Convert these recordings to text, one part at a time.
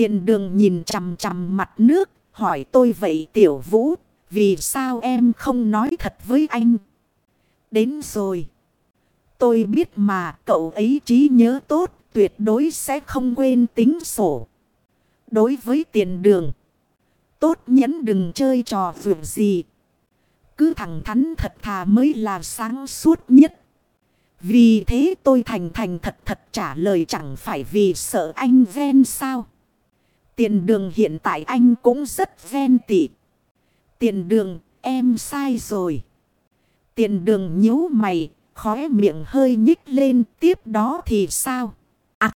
Tiền đường nhìn chằm chằm mặt nước, hỏi tôi vậy tiểu vũ, vì sao em không nói thật với anh? Đến rồi. Tôi biết mà cậu ấy trí nhớ tốt, tuyệt đối sẽ không quên tính sổ. Đối với tiền đường, tốt nhẫn đừng chơi trò vượt gì. Cứ thẳng thắn thật thà mới là sáng suốt nhất. Vì thế tôi thành thành thật thật trả lời chẳng phải vì sợ anh ghen sao. Tiền đường hiện tại anh cũng rất ven tị. Tiền đường, em sai rồi. Tiền đường nhíu mày, khóe miệng hơi nhích lên, tiếp đó thì sao? À,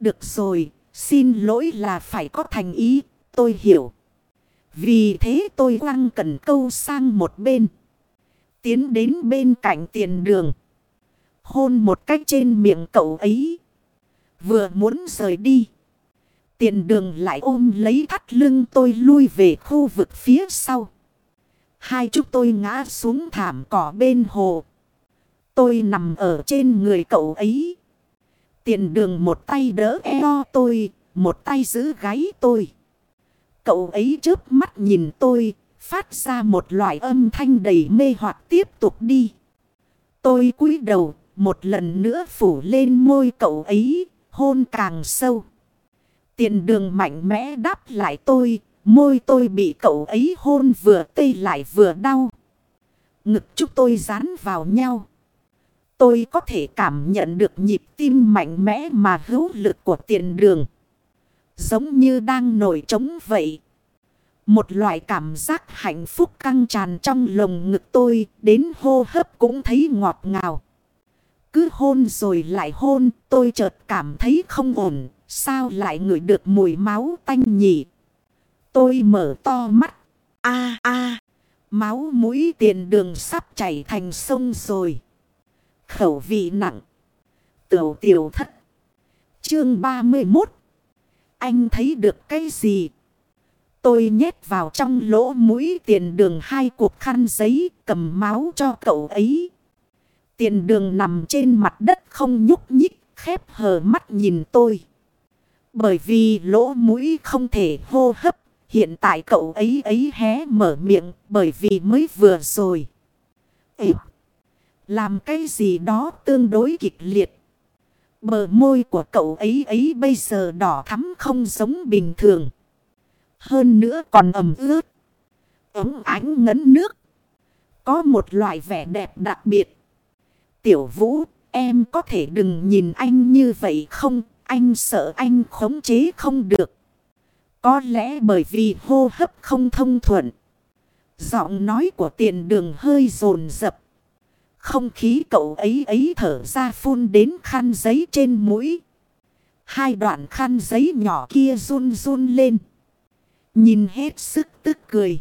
được rồi, xin lỗi là phải có thành ý, tôi hiểu. Vì thế tôi quăng cần câu sang một bên. Tiến đến bên cạnh tiền đường. Hôn một cách trên miệng cậu ấy. Vừa muốn rời đi. Tiền đường lại ôm lấy thắt lưng tôi lui về khu vực phía sau. Hai chúng tôi ngã xuống thảm cỏ bên hồ. Tôi nằm ở trên người cậu ấy. Tiền đường một tay đỡ eo tôi, một tay giữ gáy tôi. Cậu ấy chớp mắt nhìn tôi, phát ra một loại âm thanh đầy mê hoặc tiếp tục đi. Tôi cúi đầu, một lần nữa phủ lên môi cậu ấy, hôn càng sâu. Tiền đường mạnh mẽ đáp lại tôi, môi tôi bị cậu ấy hôn vừa tê lại vừa đau. Ngực chúng tôi dán vào nhau. Tôi có thể cảm nhận được nhịp tim mạnh mẽ mà hữu lực của tiền đường. Giống như đang nổi trống vậy. Một loại cảm giác hạnh phúc căng tràn trong lồng ngực tôi, đến hô hấp cũng thấy ngọt ngào. Cứ hôn rồi lại hôn, tôi chợt cảm thấy không ổn, sao lại ngửi được mùi máu tanh nhỉ? Tôi mở to mắt, a a máu mũi tiền đường sắp chảy thành sông rồi. Khẩu vị nặng, tiểu tiểu thất. Chương 31 Anh thấy được cái gì? Tôi nhét vào trong lỗ mũi tiền đường hai cuộc khăn giấy cầm máu cho cậu ấy. Tiền đường nằm trên mặt đất không nhúc nhích, khép hờ mắt nhìn tôi. Bởi vì lỗ mũi không thể hô hấp, hiện tại cậu ấy ấy hé mở miệng bởi vì mới vừa rồi. Ê, làm cái gì đó tương đối kịch liệt. Bờ môi của cậu ấy ấy bây giờ đỏ thắm không giống bình thường. Hơn nữa còn ẩm ướt. Ấm ánh ngấn nước. Có một loại vẻ đẹp đặc biệt. Tiểu vũ, em có thể đừng nhìn anh như vậy không? Anh sợ anh khống chế không được. Có lẽ bởi vì hô hấp không thông thuận. Giọng nói của tiền đường hơi rồn rập. Không khí cậu ấy ấy thở ra phun đến khăn giấy trên mũi. Hai đoạn khăn giấy nhỏ kia run run lên. Nhìn hết sức tức cười.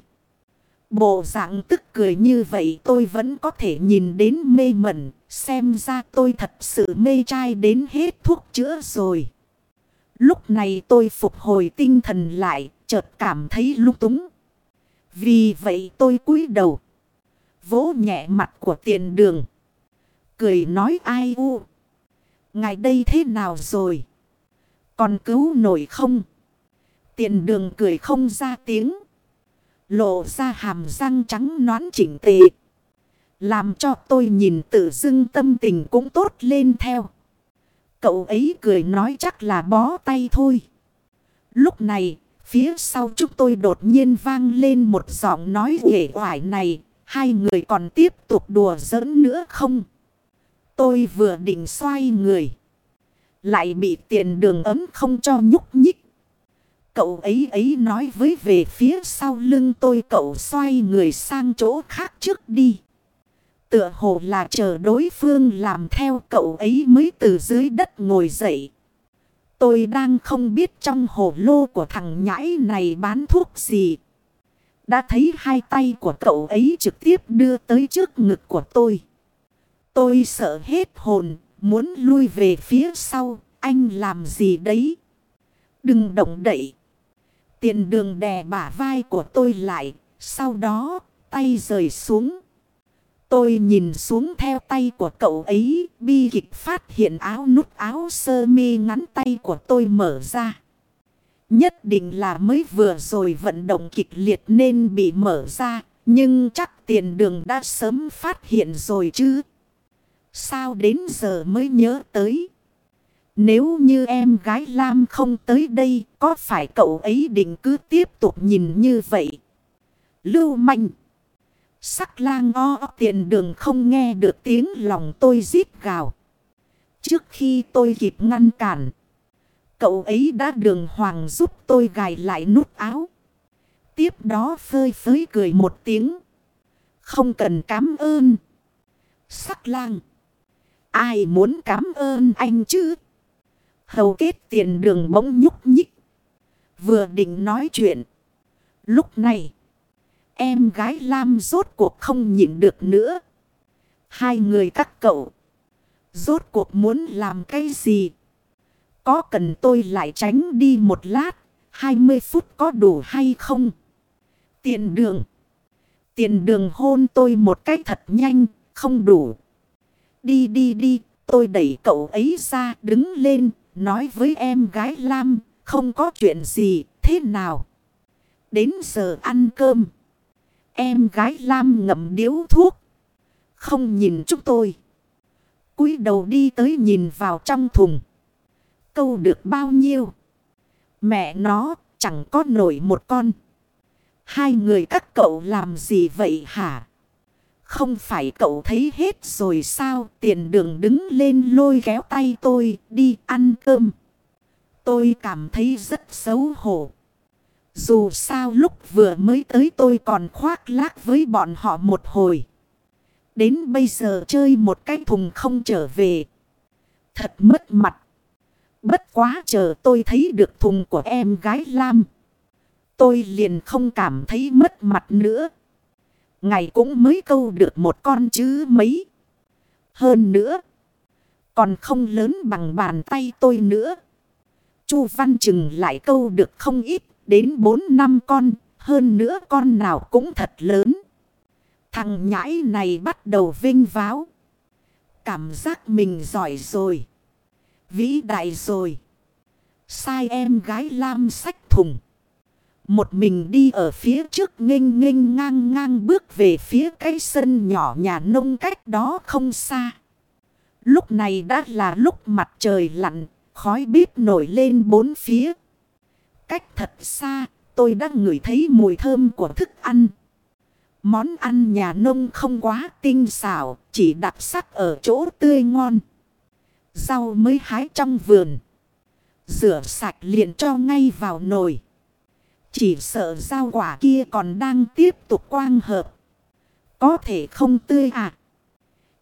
Bộ dạng tức cười như vậy tôi vẫn có thể nhìn đến mê mẩn. Xem ra tôi thật sự mê trai đến hết thuốc chữa rồi. Lúc này tôi phục hồi tinh thần lại, chợt cảm thấy lung túng. Vì vậy tôi cúi đầu. Vỗ nhẹ mặt của tiền đường. Cười nói ai u. ngài đây thế nào rồi? Còn cứu nổi không? Tiền đường cười không ra tiếng. Lộ ra hàm răng trắng nõn chỉnh tề. Làm cho tôi nhìn tự dưng tâm tình cũng tốt lên theo. Cậu ấy cười nói chắc là bó tay thôi. Lúc này, phía sau chúng tôi đột nhiên vang lên một giọng nói uể hoài này. Hai người còn tiếp tục đùa giỡn nữa không? Tôi vừa định xoay người. Lại bị tiền đường ấm không cho nhúc nhích. Cậu ấy ấy nói với về phía sau lưng tôi cậu xoay người sang chỗ khác trước đi. Tựa hồ là chờ đối phương làm theo cậu ấy mới từ dưới đất ngồi dậy. Tôi đang không biết trong hồ lô của thằng nhãi này bán thuốc gì. Đã thấy hai tay của cậu ấy trực tiếp đưa tới trước ngực của tôi. Tôi sợ hết hồn, muốn lui về phía sau, anh làm gì đấy? Đừng động đậy. Tiền đường đè bả vai của tôi lại, sau đó tay rời xuống. Tôi nhìn xuống theo tay của cậu ấy, bi kịch phát hiện áo nút áo sơ mi ngắn tay của tôi mở ra. Nhất định là mới vừa rồi vận động kịch liệt nên bị mở ra. Nhưng chắc tiền đường đã sớm phát hiện rồi chứ. Sao đến giờ mới nhớ tới. Nếu như em gái Lam không tới đây, có phải cậu ấy định cứ tiếp tục nhìn như vậy? Lưu Mạnh Sắc lang o tiền đường không nghe được tiếng lòng tôi giết gào. Trước khi tôi kịp ngăn cản, cậu ấy đã đường hoàng giúp tôi gài lại nút áo. Tiếp đó phơi phới cười một tiếng. Không cần cảm ơn. Sắc lang. Ai muốn cảm ơn anh chứ? Hầu kết tiền đường bỗng nhúc nhích. Vừa định nói chuyện. Lúc này. Em gái Lam rốt cuộc không nhịn được nữa. Hai người các cậu. Rốt cuộc muốn làm cái gì? Có cần tôi lại tránh đi một lát? 20 phút có đủ hay không? Tiền đường. Tiền đường hôn tôi một cách thật nhanh, không đủ. Đi đi đi, tôi đẩy cậu ấy ra đứng lên, nói với em gái Lam, không có chuyện gì, thế nào? Đến giờ ăn cơm. Em gái Lam ngậm điếu thuốc. Không nhìn chúng tôi. cúi đầu đi tới nhìn vào trong thùng. Câu được bao nhiêu? Mẹ nó chẳng có nổi một con. Hai người các cậu làm gì vậy hả? Không phải cậu thấy hết rồi sao? Tiền đường đứng lên lôi kéo tay tôi, đi ăn cơm. Tôi cảm thấy rất xấu hổ. Dù sao lúc vừa mới tới tôi còn khoác lác với bọn họ một hồi. Đến bây giờ chơi một cái thùng không trở về. Thật mất mặt. Bất quá chờ tôi thấy được thùng của em gái Lam. Tôi liền không cảm thấy mất mặt nữa. Ngày cũng mới câu được một con chứ mấy. Hơn nữa. Còn không lớn bằng bàn tay tôi nữa. Chu Văn Trừng lại câu được không ít. Đến 4 năm con. Hơn nữa con nào cũng thật lớn. Thằng nhãi này bắt đầu vinh váo. Cảm giác mình giỏi rồi. Vĩ đại rồi. Sai em gái lam sách thùng. Một mình đi ở phía trước nghênh nghênh ngang ngang bước về phía cái sân nhỏ nhà nông cách đó không xa. Lúc này đã là lúc mặt trời lặn, khói bếp nổi lên bốn phía. Cách thật xa, tôi đã ngửi thấy mùi thơm của thức ăn. Món ăn nhà nông không quá tinh xảo, chỉ đặc sắc ở chỗ tươi ngon. Rau mới hái trong vườn. Rửa sạch liền cho ngay vào nồi. Chỉ sợ giao quả kia còn đang tiếp tục quang hợp. Có thể không tươi à.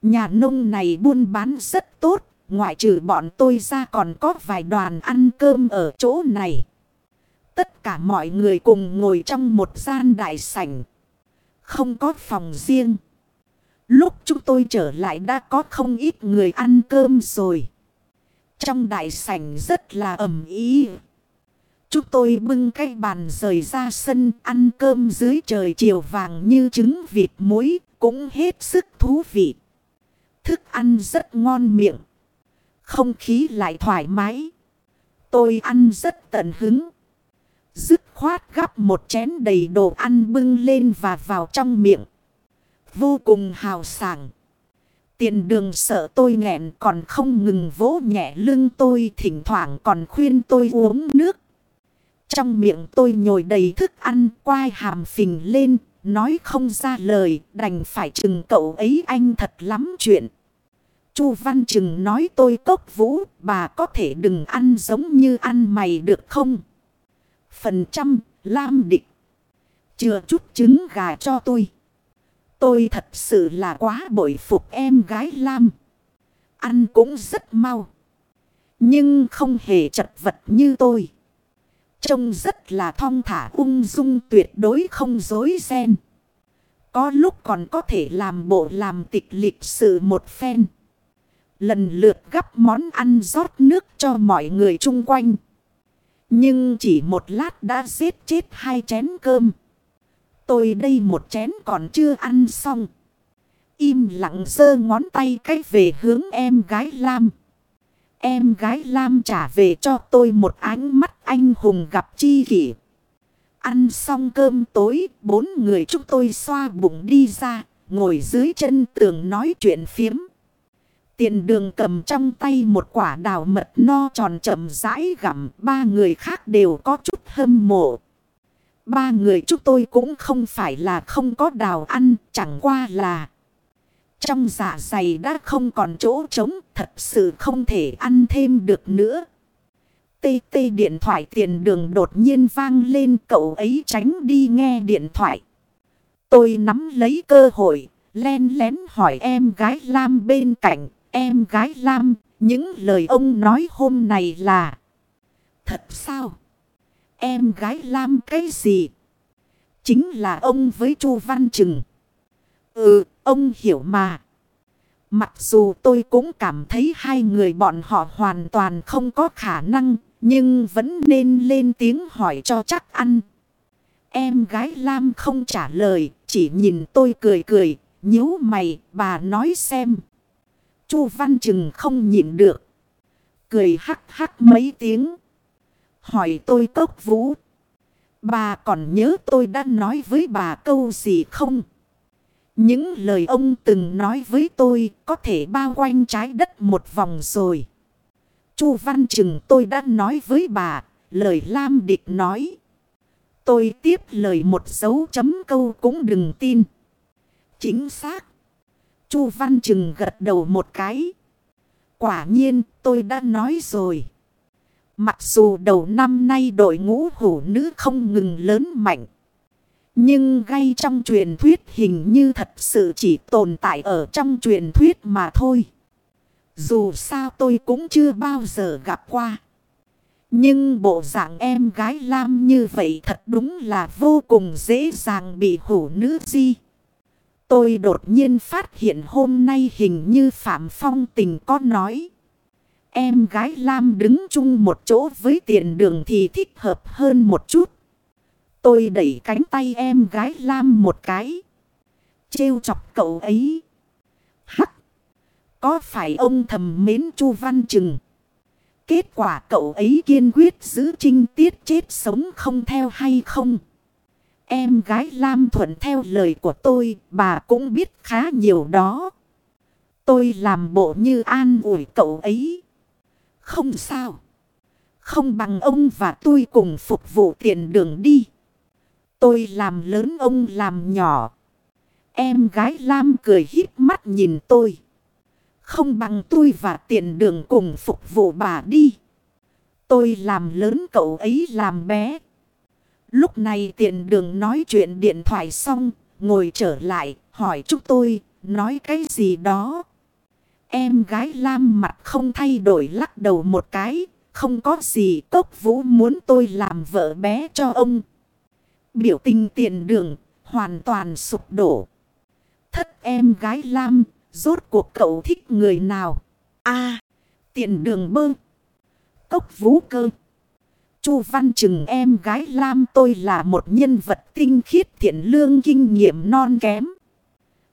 Nhà nông này buôn bán rất tốt. Ngoại trừ bọn tôi ra còn có vài đoàn ăn cơm ở chỗ này. Tất cả mọi người cùng ngồi trong một gian đại sảnh. Không có phòng riêng. Lúc chúng tôi trở lại đã có không ít người ăn cơm rồi. Trong đại sảnh rất là ẩm ý. Chúng tôi bưng cái bàn rời ra sân, ăn cơm dưới trời chiều vàng như trứng vịt muối, cũng hết sức thú vị. Thức ăn rất ngon miệng. Không khí lại thoải mái. Tôi ăn rất tận hứng. Dứt khoát gắp một chén đầy đồ ăn bưng lên và vào trong miệng. Vô cùng hào sảng. Tiền đường sợ tôi nghẹn còn không ngừng vỗ nhẹ lưng tôi, thỉnh thoảng còn khuyên tôi uống nước. Trong miệng tôi nhồi đầy thức ăn quai hàm phình lên, nói không ra lời, đành phải chừng cậu ấy anh thật lắm chuyện. Chu Văn Trừng nói tôi cốc vũ, bà có thể đừng ăn giống như ăn mày được không? Phần trăm, lam địch. Chừa chút trứng gà cho tôi. Tôi thật sự là quá bội phục em gái Lam. Ăn cũng rất mau. Nhưng không hề chật vật như tôi. Trông rất là thong thả ung dung tuyệt đối không dối ren. Có lúc còn có thể làm bộ làm tịch lịch sự một phen. Lần lượt gắp món ăn rót nước cho mọi người chung quanh. Nhưng chỉ một lát đã giết chết hai chén cơm. Tôi đây một chén còn chưa ăn xong. Im lặng giơ ngón tay cách về hướng em gái Lam. Em gái Lam trả về cho tôi một ánh mắt anh hùng gặp chi kỷ. Ăn xong cơm tối, bốn người chúng tôi xoa bụng đi ra, ngồi dưới chân tường nói chuyện phiếm. Tiền đường cầm trong tay một quả đào mật no tròn chậm rãi gặm, ba người khác đều có chút hâm mộ. Ba người chúng tôi cũng không phải là không có đào ăn, chẳng qua là... Trong dạ dày đã không còn chỗ trống, thật sự không thể ăn thêm được nữa. Tê tê điện thoại tiền đường đột nhiên vang lên cậu ấy tránh đi nghe điện thoại. Tôi nắm lấy cơ hội, len lén hỏi em gái Lam bên cạnh. Em gái Lam, những lời ông nói hôm này là... Thật sao? Em gái Lam cái gì? Chính là ông với Chu Văn Trừng. Ừ, ông hiểu mà. Mặc dù tôi cũng cảm thấy hai người bọn họ hoàn toàn không có khả năng, nhưng vẫn nên lên tiếng hỏi cho chắc ăn. Em gái Lam không trả lời, chỉ nhìn tôi cười cười, nhíu mày, bà nói xem. Chu Văn Trừng không nhịn được. Cười hắc hắc mấy tiếng. Hỏi tôi cốc vũ. Bà còn nhớ tôi đã nói với bà câu gì không? Những lời ông từng nói với tôi có thể bao quanh trái đất một vòng rồi. Chu Văn Trừng tôi đã nói với bà, lời Lam Địch nói. Tôi tiếp lời một dấu chấm câu cũng đừng tin. Chính xác. Chu Văn Trừng gật đầu một cái. Quả nhiên tôi đã nói rồi. Mặc dù đầu năm nay đội ngũ hủ nữ không ngừng lớn mạnh. Nhưng gây trong truyền thuyết hình như thật sự chỉ tồn tại ở trong truyền thuyết mà thôi. Dù sao tôi cũng chưa bao giờ gặp qua. Nhưng bộ dạng em gái Lam như vậy thật đúng là vô cùng dễ dàng bị hủ nữ di. Tôi đột nhiên phát hiện hôm nay hình như Phạm Phong tình có nói. Em gái Lam đứng chung một chỗ với tiền đường thì thích hợp hơn một chút. Tôi đẩy cánh tay em gái Lam một cái. Trêu chọc cậu ấy. Hắc. Có phải ông thầm mến Chu Văn Trừng? Kết quả cậu ấy kiên quyết giữ trinh tiết chết sống không theo hay không? Em gái Lam thuận theo lời của tôi, bà cũng biết khá nhiều đó. Tôi làm bộ như an ủi cậu ấy. Không sao. Không bằng ông và tôi cùng phục vụ tiền đường đi. Tôi làm lớn ông làm nhỏ. Em gái Lam cười híp mắt nhìn tôi. Không bằng tôi và tiền đường cùng phục vụ bà đi. Tôi làm lớn cậu ấy làm bé. Lúc này tiền đường nói chuyện điện thoại xong, ngồi trở lại, hỏi chúng tôi, nói cái gì đó. Em gái Lam mặt không thay đổi lắc đầu một cái, không có gì cốc vũ muốn tôi làm vợ bé cho ông. Biểu tình tiền đường, hoàn toàn sụp đổ. Thất em gái Lam, rốt cuộc cậu thích người nào? a tiền đường bơ. Cốc vũ cơ. Chu Văn Trừng em gái Lam tôi là một nhân vật tinh khiết thiện lương kinh nghiệm non kém.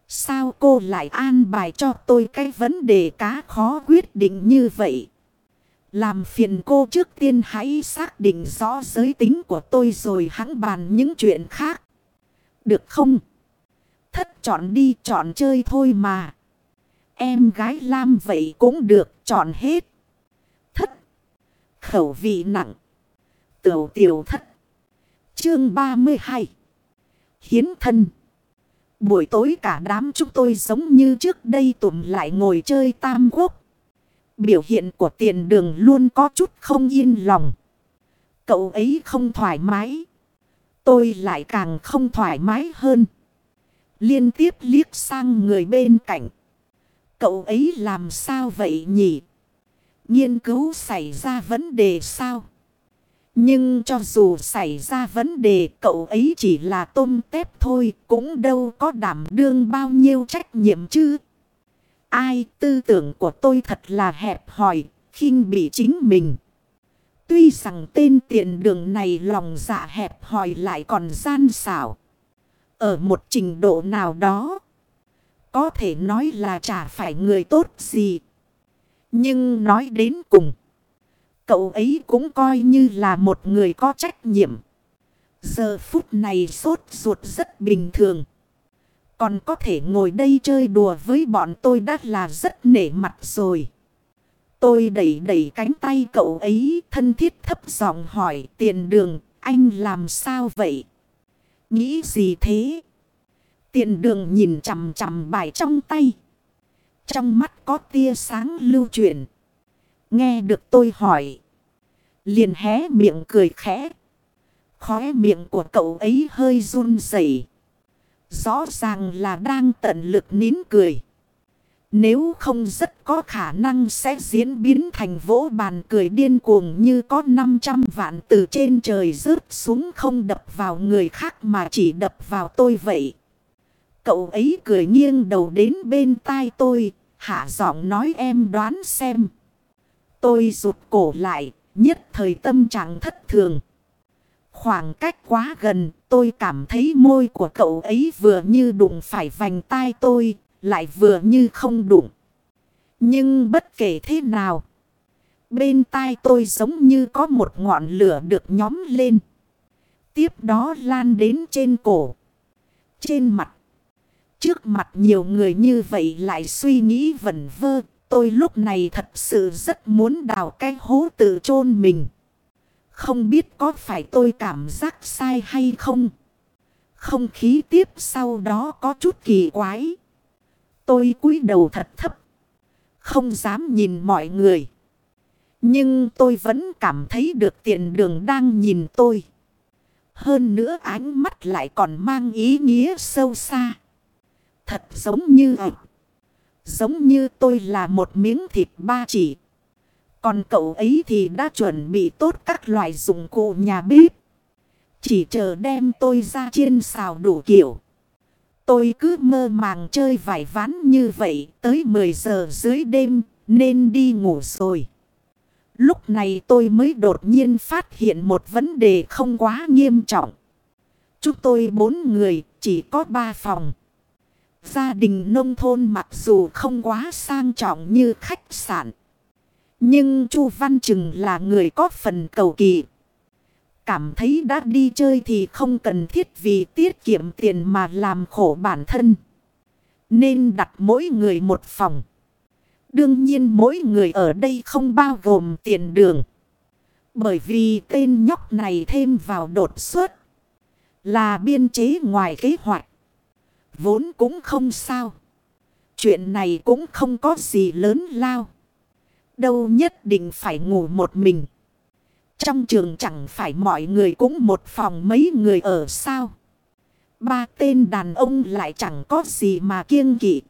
Sao cô lại an bài cho tôi cái vấn đề cá khó quyết định như vậy? Làm phiền cô trước tiên hãy xác định rõ giới tính của tôi rồi hãng bàn những chuyện khác. Được không? Thất chọn đi, chọn chơi thôi mà. Em gái Lam vậy cũng được, chọn hết. Thất. Khẩu vị nặng. Tiểu tiểu thất. Chương 32. Hiến thân. Buổi tối cả đám chúng tôi giống như trước đây tụm lại ngồi chơi tam quốc. Biểu hiện của tiền đường luôn có chút không yên lòng. Cậu ấy không thoải mái. Tôi lại càng không thoải mái hơn. Liên tiếp liếc sang người bên cạnh. Cậu ấy làm sao vậy nhỉ? Nghiên cứu xảy ra vấn đề sao? Nhưng cho dù xảy ra vấn đề, cậu ấy chỉ là tôm tép thôi, cũng đâu có đảm đương bao nhiêu trách nhiệm chứ. Ai tư tưởng của tôi thật là hẹp hòi, khinh bị chính mình. Tuy rằng tên tiện đường này lòng dạ hẹp hòi lại còn gian xảo. Ở một trình độ nào đó, có thể nói là chả phải người tốt gì. Nhưng nói đến cùng. Cậu ấy cũng coi như là một người có trách nhiệm. Giờ phút này sốt ruột rất bình thường. Còn có thể ngồi đây chơi đùa với bọn tôi đã là rất nể mặt rồi. Tôi đẩy đẩy cánh tay cậu ấy, thân thiết thấp giọng hỏi, tiền đường, anh làm sao vậy? Nghĩ gì thế? Tiền đường nhìn chằm chằm bài trong tay. Trong mắt có tia sáng lưu chuyển. Nghe được tôi hỏi. Liền hé miệng cười khẽ. Khóe miệng của cậu ấy hơi run rẩy. Rõ ràng là đang tận lực nín cười. Nếu không rất có khả năng sẽ diễn biến thành vỗ bàn cười điên cuồng như có 500 vạn từ trên trời rớt xuống không đập vào người khác mà chỉ đập vào tôi vậy. Cậu ấy cười nghiêng đầu đến bên tai tôi, hạ giọng nói em đoán xem. Tôi rụt cổ lại, nhất thời tâm trạng thất thường. Khoảng cách quá gần, tôi cảm thấy môi của cậu ấy vừa như đụng phải vành tai tôi, lại vừa như không đụng. Nhưng bất kể thế nào, bên tai tôi giống như có một ngọn lửa được nhóm lên. Tiếp đó lan đến trên cổ, trên mặt. Trước mặt nhiều người như vậy lại suy nghĩ vẩn vơ, tôi lúc này thật sự rất muốn đào cái hố tự chôn mình. Không biết có phải tôi cảm giác sai hay không. Không khí tiếp sau đó có chút kỳ quái. Tôi cúi đầu thật thấp. Không dám nhìn mọi người. Nhưng tôi vẫn cảm thấy được tiền đường đang nhìn tôi. Hơn nữa ánh mắt lại còn mang ý nghĩa sâu xa. Thật giống như. Giống như tôi là một miếng thịt ba chỉ. Còn cậu ấy thì đã chuẩn bị tốt các loại dụng cụ nhà bếp. Chỉ chờ đem tôi ra chiên xào đủ kiểu. Tôi cứ mơ màng chơi vải ván như vậy tới 10 giờ dưới đêm nên đi ngủ rồi. Lúc này tôi mới đột nhiên phát hiện một vấn đề không quá nghiêm trọng. Chúng tôi bốn người chỉ có ba phòng. Gia đình nông thôn mặc dù không quá sang trọng như khách sạn. Nhưng Chu Văn Trừng là người có phần cầu kỳ. Cảm thấy đã đi chơi thì không cần thiết vì tiết kiệm tiền mà làm khổ bản thân. Nên đặt mỗi người một phòng. Đương nhiên mỗi người ở đây không bao gồm tiền đường. Bởi vì tên nhóc này thêm vào đột xuất. Là biên chế ngoài kế hoạch. Vốn cũng không sao. Chuyện này cũng không có gì lớn lao. Đâu nhất định phải ngủ một mình. Trong trường chẳng phải mọi người cũng một phòng mấy người ở sao. Ba tên đàn ông lại chẳng có gì mà kiêng kỵ.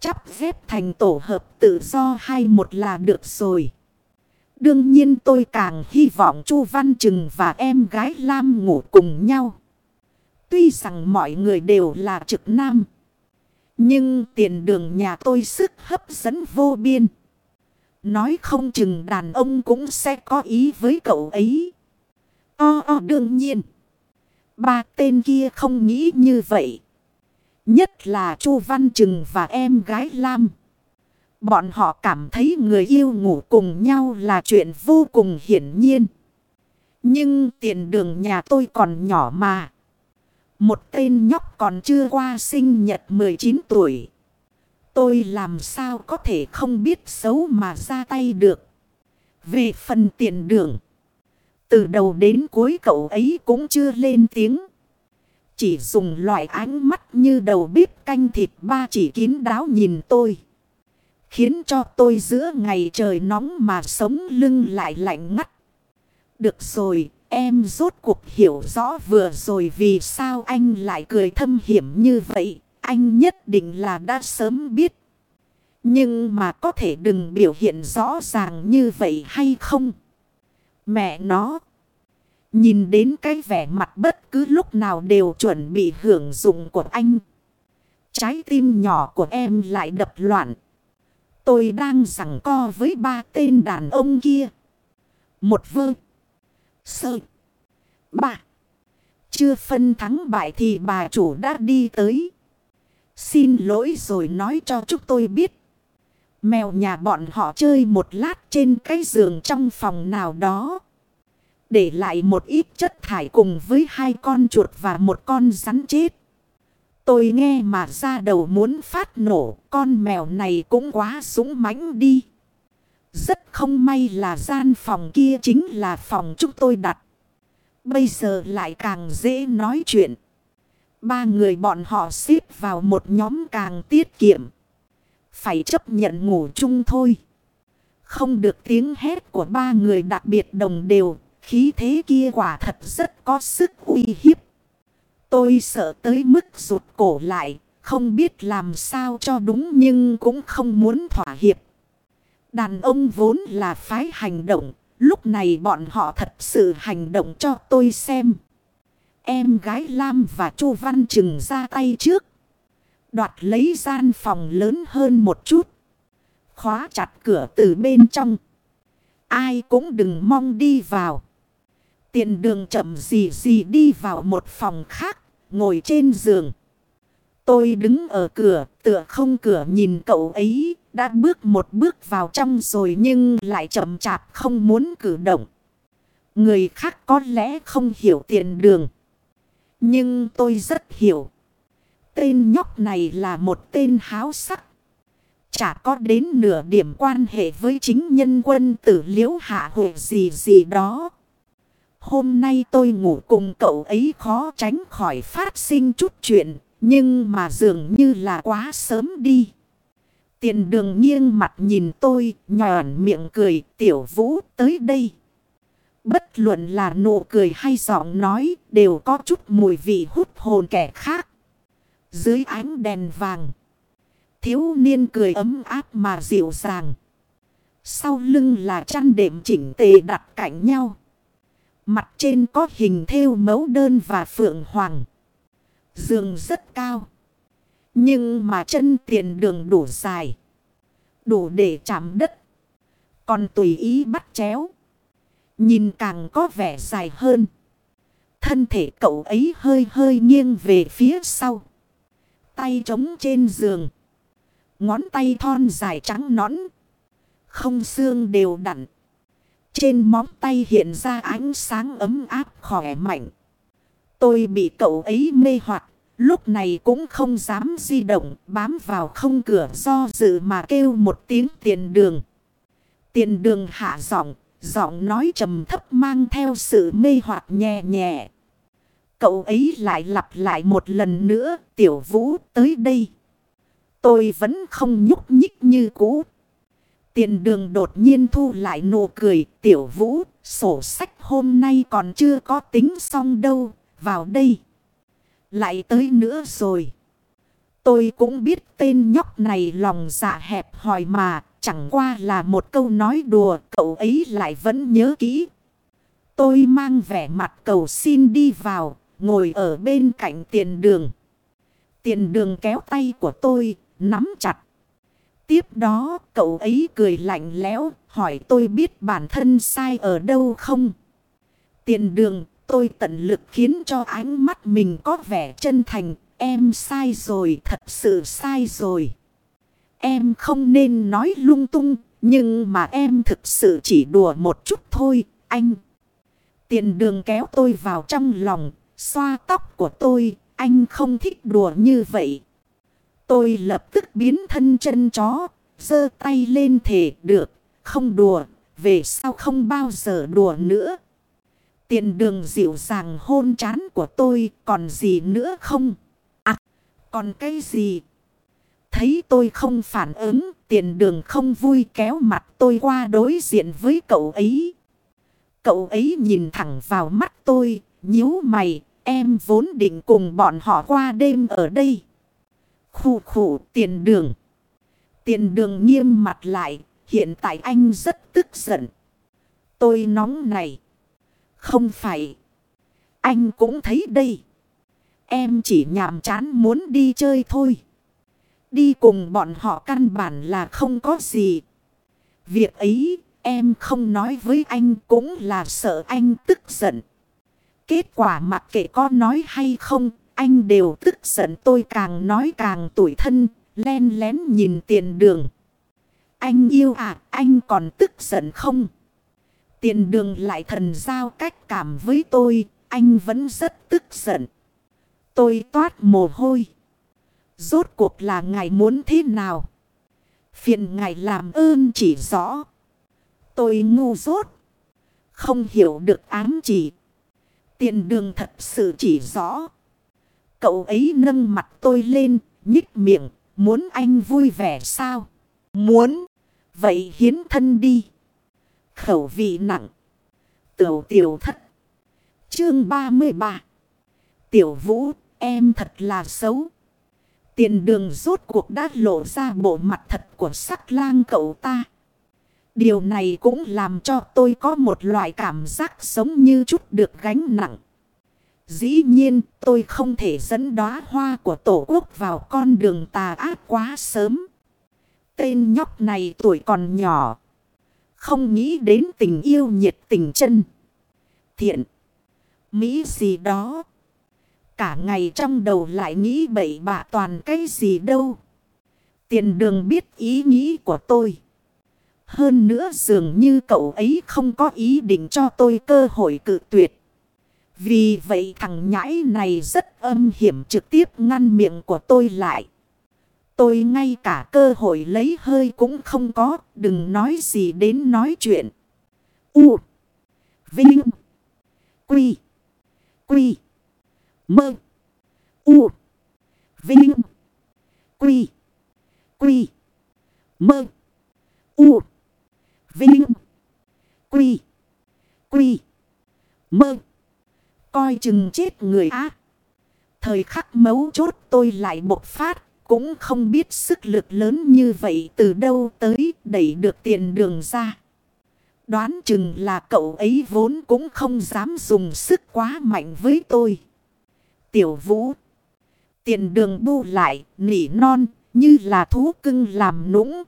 Chắp ghép thành tổ hợp tự do hay một là được rồi. Đương nhiên tôi càng hy vọng Chu Văn Trừng và em gái Lam ngủ cùng nhau. Tuy rằng mọi người đều là trực nam. Nhưng tiền đường nhà tôi sức hấp dẫn vô biên. Nói không chừng đàn ông cũng sẽ có ý với cậu ấy. O o đương nhiên. Ba tên kia không nghĩ như vậy. Nhất là Chu Văn Trừng và em gái Lam. Bọn họ cảm thấy người yêu ngủ cùng nhau là chuyện vô cùng hiển nhiên. Nhưng tiền đường nhà tôi còn nhỏ mà. Một tên nhóc còn chưa qua sinh nhật 19 tuổi. Tôi làm sao có thể không biết xấu mà ra tay được. Về phần tiền đường. Từ đầu đến cuối cậu ấy cũng chưa lên tiếng. Chỉ dùng loại ánh mắt như đầu bếp canh thịt ba chỉ kín đáo nhìn tôi. Khiến cho tôi giữa ngày trời nóng mà sống lưng lại lạnh ngắt. Được rồi, em rốt cuộc hiểu rõ vừa rồi vì sao anh lại cười thâm hiểm như vậy. Anh nhất định là đã sớm biết. Nhưng mà có thể đừng biểu hiện rõ ràng như vậy hay không? Mẹ nó. Nhìn đến cái vẻ mặt bất cứ lúc nào đều chuẩn bị hưởng dụng của anh. Trái tim nhỏ của em lại đập loạn. Tôi đang rằng co với ba tên đàn ông kia. Một vơ. Sơ. Ba. Chưa phân thắng bại thì bà chủ đã đi tới. Xin lỗi rồi nói cho chúng tôi biết. Mèo nhà bọn họ chơi một lát trên cái giường trong phòng nào đó. Để lại một ít chất thải cùng với hai con chuột và một con rắn chết. Tôi nghe mà ra đầu muốn phát nổ. Con mèo này cũng quá súng mãnh đi. Rất không may là gian phòng kia chính là phòng chúng tôi đặt. Bây giờ lại càng dễ nói chuyện. Ba người bọn họ xếp vào một nhóm càng tiết kiệm. Phải chấp nhận ngủ chung thôi. Không được tiếng hét của ba người đặc biệt đồng đều. Khí thế kia quả thật rất có sức uy hiếp. Tôi sợ tới mức rụt cổ lại. Không biết làm sao cho đúng nhưng cũng không muốn thỏa hiệp. Đàn ông vốn là phái hành động. Lúc này bọn họ thật sự hành động cho tôi xem. Em gái Lam và Chu Văn Trừng ra tay trước. Đoạt lấy gian phòng lớn hơn một chút. Khóa chặt cửa từ bên trong. Ai cũng đừng mong đi vào. Tiền đường chậm gì gì đi vào một phòng khác. Ngồi trên giường. Tôi đứng ở cửa, tựa không cửa nhìn cậu ấy. Đã bước một bước vào trong rồi nhưng lại chậm chạp không muốn cử động. Người khác có lẽ không hiểu tiền đường. Nhưng tôi rất hiểu. Tên nhóc này là một tên háo sắc. Chả có đến nửa điểm quan hệ với chính nhân quân tử liễu hạ hội gì gì đó. Hôm nay tôi ngủ cùng cậu ấy khó tránh khỏi phát sinh chút chuyện. Nhưng mà dường như là quá sớm đi. Tiền đường nghiêng mặt nhìn tôi, nhòn miệng cười, tiểu vũ tới đây. Bất luận là nụ cười hay giọng nói, đều có chút mùi vị hút hồn kẻ khác. Dưới ánh đèn vàng, thiếu niên cười ấm áp mà dịu dàng. Sau lưng là chăn đệm chỉnh tề đặt cạnh nhau. Mặt trên có hình thêu mấu đơn và phượng hoàng. Giường rất cao. Nhưng mà chân tiền đường đủ dài. Đủ để chạm đất. Còn tùy ý bắt chéo. Nhìn càng có vẻ dài hơn. Thân thể cậu ấy hơi hơi nghiêng về phía sau. Tay trống trên giường. Ngón tay thon dài trắng nõn. Không xương đều đặn. Trên móng tay hiện ra ánh sáng ấm áp khỏe mạnh. Tôi bị cậu ấy mê hoặc Lúc này cũng không dám di động, bám vào không cửa do dự mà kêu một tiếng tiền đường. Tiền đường hạ giọng, giọng nói trầm thấp mang theo sự mê hoặc nhẹ nhẹ. Cậu ấy lại lặp lại một lần nữa, tiểu vũ tới đây. Tôi vẫn không nhúc nhích như cũ. Tiền đường đột nhiên thu lại nụ cười, tiểu vũ, sổ sách hôm nay còn chưa có tính xong đâu, vào đây. Lại tới nữa rồi. Tôi cũng biết tên nhóc này lòng dạ hẹp hòi mà. Chẳng qua là một câu nói đùa. Cậu ấy lại vẫn nhớ kỹ. Tôi mang vẻ mặt cầu xin đi vào. Ngồi ở bên cạnh tiền đường. Tiền đường kéo tay của tôi. Nắm chặt. Tiếp đó cậu ấy cười lạnh lẽo. Hỏi tôi biết bản thân sai ở đâu không? Tiền đường tôi tận lực khiến cho ánh mắt mình có vẻ chân thành. Em sai rồi, thật sự sai rồi. Em không nên nói lung tung, nhưng mà em thực sự chỉ đùa một chút thôi, anh. Tiền đường kéo tôi vào trong lòng, xoa tóc của tôi, anh không thích đùa như vậy. Tôi lập tức biến thân chân chó, giơ tay lên thể được, không đùa, về sau không bao giờ đùa nữa. Tiền đường dịu dàng hôn chán của tôi còn gì nữa không? À, còn cái gì? Thấy tôi không phản ứng, tiền đường không vui kéo mặt tôi qua đối diện với cậu ấy. Cậu ấy nhìn thẳng vào mắt tôi, nhíu mày, em vốn định cùng bọn họ qua đêm ở đây. Khủ khủ tiền đường. Tiền đường nghiêm mặt lại, hiện tại anh rất tức giận. Tôi nóng này. Không phải. Anh cũng thấy đây. Em chỉ nhàm chán muốn đi chơi thôi. Đi cùng bọn họ căn bản là không có gì. Việc ấy em không nói với anh cũng là sợ anh tức giận. Kết quả mặc kệ có nói hay không, anh đều tức giận tôi càng nói càng tủi thân, len lén nhìn tiền đường. anh yêu à, anh còn tức giận không? Tiền đường lại thần giao cách cảm với tôi, anh vẫn rất tức giận. Tôi toát mồ hôi. Rốt cuộc là ngài muốn thế nào? Phiền ngài làm ơn chỉ rõ. Tôi ngu dốt. Không hiểu được ám chỉ. Tiền đường thật sự chỉ rõ. Cậu ấy nâng mặt tôi lên, nhích miệng, muốn anh vui vẻ sao? Muốn. Vậy hiến thân đi. Khẩu vị nặng. Tiểu tiểu thất. Chương 33. Tiểu vũ, em thật là xấu. Tiền đường rốt cuộc đã lộ ra bộ mặt thật của sắc lang cậu ta. Điều này cũng làm cho tôi có một loại cảm giác sống như chút được gánh nặng. Dĩ nhiên, tôi không thể dẫn đóa hoa của tổ quốc vào con đường tà ác quá sớm. Tên nhóc này tuổi còn nhỏ. Không nghĩ đến tình yêu nhiệt tình chân. Thiện. Mỹ gì đó. Cả ngày trong đầu lại nghĩ bậy bạ toàn cái gì đâu. Tiền đường biết ý nghĩ của tôi. Hơn nữa dường như cậu ấy không có ý định cho tôi cơ hội cự tuyệt. Vì vậy thằng nhãi này rất âm hiểm trực tiếp ngăn miệng của tôi lại. Tôi ngay cả cơ hội lấy hơi cũng không có, đừng nói gì đến nói chuyện. U. Vinh. Quy. Quy. Mơ. U. Vinh. Quy. Quy. Mơ. U. Vinh. Quy. Quy. Mơ. Coi chừng chết người á Thời khắc mấu chốt tôi lại bộc phát. Cũng không biết sức lực lớn như vậy từ đâu tới đẩy được tiền đường ra. Đoán chừng là cậu ấy vốn cũng không dám dùng sức quá mạnh với tôi. Tiểu vũ. Tiền đường bu lại, nỉ non, như là thú cưng làm nũng.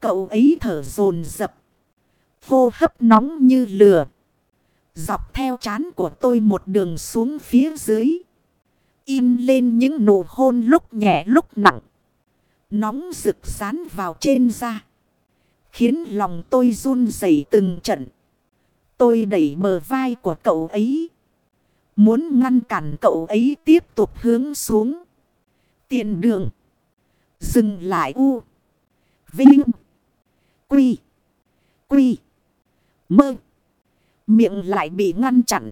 Cậu ấy thở dồn dập Hô hấp nóng như lửa. Dọc theo chán của tôi một đường xuống phía dưới. In lên những nụ hôn lúc nhẹ lúc nặng. Nóng rực rán vào trên da. Khiến lòng tôi run rẩy từng trận. Tôi đẩy bờ vai của cậu ấy. Muốn ngăn cản cậu ấy tiếp tục hướng xuống. Tiền đường. Dừng lại u. Vinh. Quy. Quy. Mơ. Miệng lại bị ngăn chặn.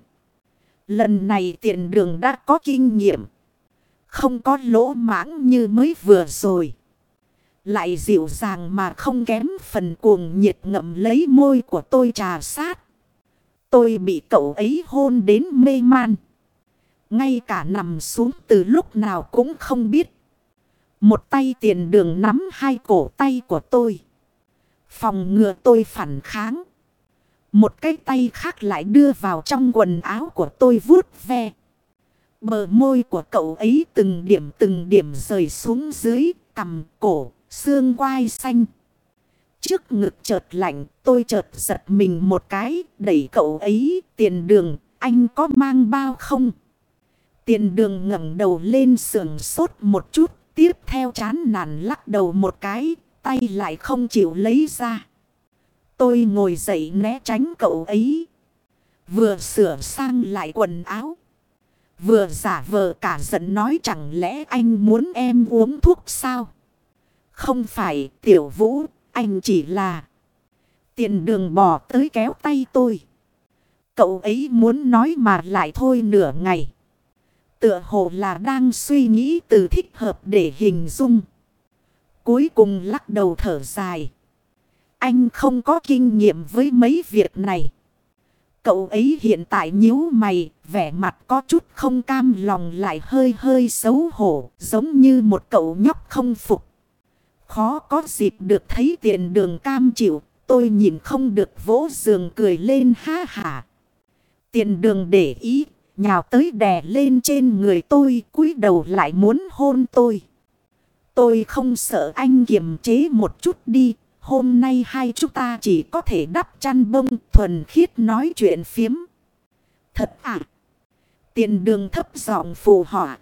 Lần này tiền đường đã có kinh nghiệm. Không có lỗ mãng như mới vừa rồi. Lại dịu dàng mà không kém phần cuồng nhiệt ngậm lấy môi của tôi trà sát. Tôi bị cậu ấy hôn đến mê man. Ngay cả nằm xuống từ lúc nào cũng không biết. Một tay tiền đường nắm hai cổ tay của tôi. Phòng ngừa tôi phản kháng. Một cái tay khác lại đưa vào trong quần áo của tôi vuốt ve. Bờ môi của cậu ấy từng điểm từng điểm rời xuống dưới, cầm cổ, xương quai xanh. Trước ngực chợt lạnh, tôi chợt giật mình một cái, đẩy cậu ấy, tiền đường, anh có mang bao không? Tiền đường ngẩng đầu lên sườn sốt một chút, tiếp theo chán nản lắc đầu một cái, tay lại không chịu lấy ra. Tôi ngồi dậy né tránh cậu ấy. Vừa sửa sang lại quần áo. Vừa giả vờ cả giận nói chẳng lẽ anh muốn em uống thuốc sao? Không phải tiểu vũ, anh chỉ là... Tiền đường bỏ tới kéo tay tôi. Cậu ấy muốn nói mà lại thôi nửa ngày. Tựa hồ là đang suy nghĩ từ thích hợp để hình dung. Cuối cùng lắc đầu thở dài. Anh không có kinh nghiệm với mấy việc này. Cậu ấy hiện tại nhíu mày, vẻ mặt có chút không cam lòng lại hơi hơi xấu hổ, giống như một cậu nhóc không phục. Khó có dịp được thấy tiền đường cam chịu, tôi nhìn không được vỗ giường cười lên ha hả. Tiền đường để ý, nhào tới đè lên trên người tôi, cúi đầu lại muốn hôn tôi. Tôi không sợ anh kiềm chế một chút đi, Hôm nay hai chúng ta chỉ có thể đắp chăn bông thuần khiết nói chuyện phiếm. Thật à? ạ. Tiền đường thấp giọng phù họa.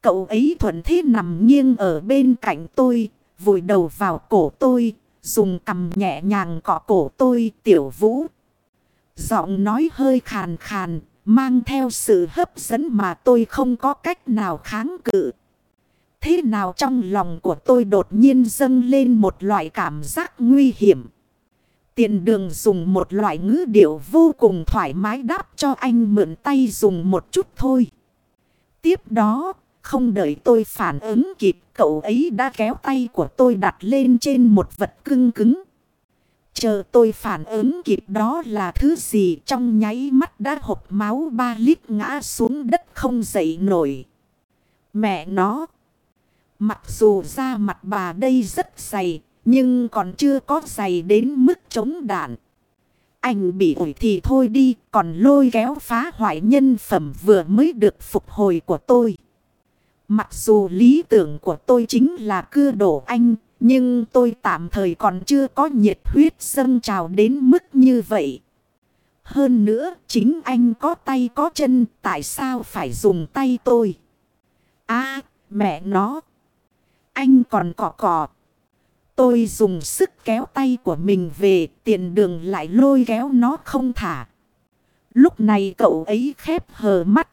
Cậu ấy thuần thế nằm nghiêng ở bên cạnh tôi, vùi đầu vào cổ tôi, dùng cầm nhẹ nhàng cọ cổ tôi tiểu vũ. Giọng nói hơi khàn khàn, mang theo sự hấp dẫn mà tôi không có cách nào kháng cự. Thế nào trong lòng của tôi đột nhiên dâng lên một loại cảm giác nguy hiểm. Tiền đường dùng một loại ngữ điệu vô cùng thoải mái đáp cho anh mượn tay dùng một chút thôi. Tiếp đó, không đợi tôi phản ứng kịp, cậu ấy đã kéo tay của tôi đặt lên trên một vật cưng cứng. Chờ tôi phản ứng kịp đó là thứ gì trong nháy mắt đã hộp máu ba lít ngã xuống đất không dậy nổi. Mẹ nó! Mặc dù da mặt bà đây rất dày, nhưng còn chưa có dày đến mức chống đạn. Anh bị ủi thì thôi đi, còn lôi kéo phá hoại nhân phẩm vừa mới được phục hồi của tôi. Mặc dù lý tưởng của tôi chính là cưa đổ anh, nhưng tôi tạm thời còn chưa có nhiệt huyết dâng trào đến mức như vậy. Hơn nữa, chính anh có tay có chân, tại sao phải dùng tay tôi? a mẹ nó! Anh còn cọ cọ. Tôi dùng sức kéo tay của mình về, tiền đường lại lôi kéo nó không thả. Lúc này cậu ấy khép hờ mắt.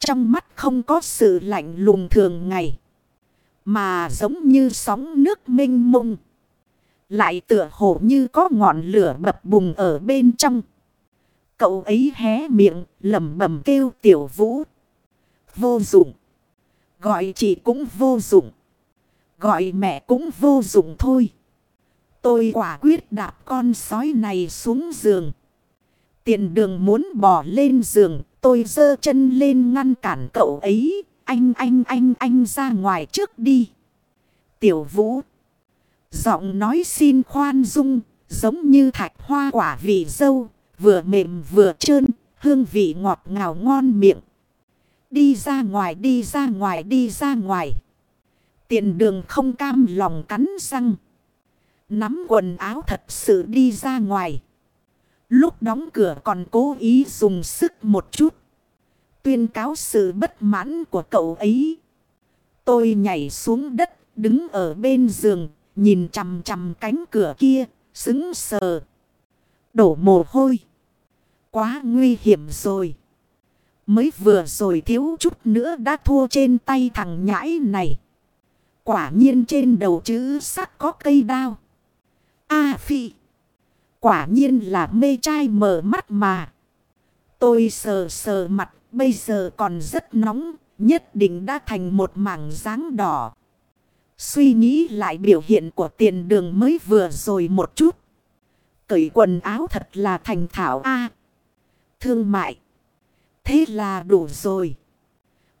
Trong mắt không có sự lạnh lùng thường ngày. Mà giống như sóng nước mênh mông. Lại tựa hồ như có ngọn lửa bập bùng ở bên trong. Cậu ấy hé miệng, lẩm bẩm kêu tiểu vũ. Vô dụng. Gọi chị cũng vô dụng. Gọi mẹ cũng vô dụng thôi. Tôi quả quyết đạp con sói này xuống giường. Tiền đường muốn bỏ lên giường. Tôi dơ chân lên ngăn cản cậu ấy. Anh anh anh anh ra ngoài trước đi. Tiểu vũ. Giọng nói xin khoan dung. Giống như thạch hoa quả vị dâu. Vừa mềm vừa trơn. Hương vị ngọt ngào ngon miệng. Đi ra ngoài, đi ra ngoài, đi ra ngoài. Tiền đường không cam lòng cắn răng. Nắm quần áo thật sự đi ra ngoài. Lúc đóng cửa còn cố ý dùng sức một chút. Tuyên cáo sự bất mãn của cậu ấy. Tôi nhảy xuống đất, đứng ở bên giường, nhìn chằm chằm cánh cửa kia, xứng sờ. Đổ mồ hôi. Quá nguy hiểm rồi. Mới vừa rồi thiếu chút nữa đã thua trên tay thằng nhãi này. Quả nhiên trên đầu chữ sắt có cây đao. A phi. Quả nhiên là mê trai mở mắt mà. Tôi sờ sờ mặt, bây giờ còn rất nóng. Nhất định đã thành một mảng dáng đỏ. Suy nghĩ lại biểu hiện của tiền đường mới vừa rồi một chút. Cởi quần áo thật là thành thảo A. thương mại. Thế là đủ rồi.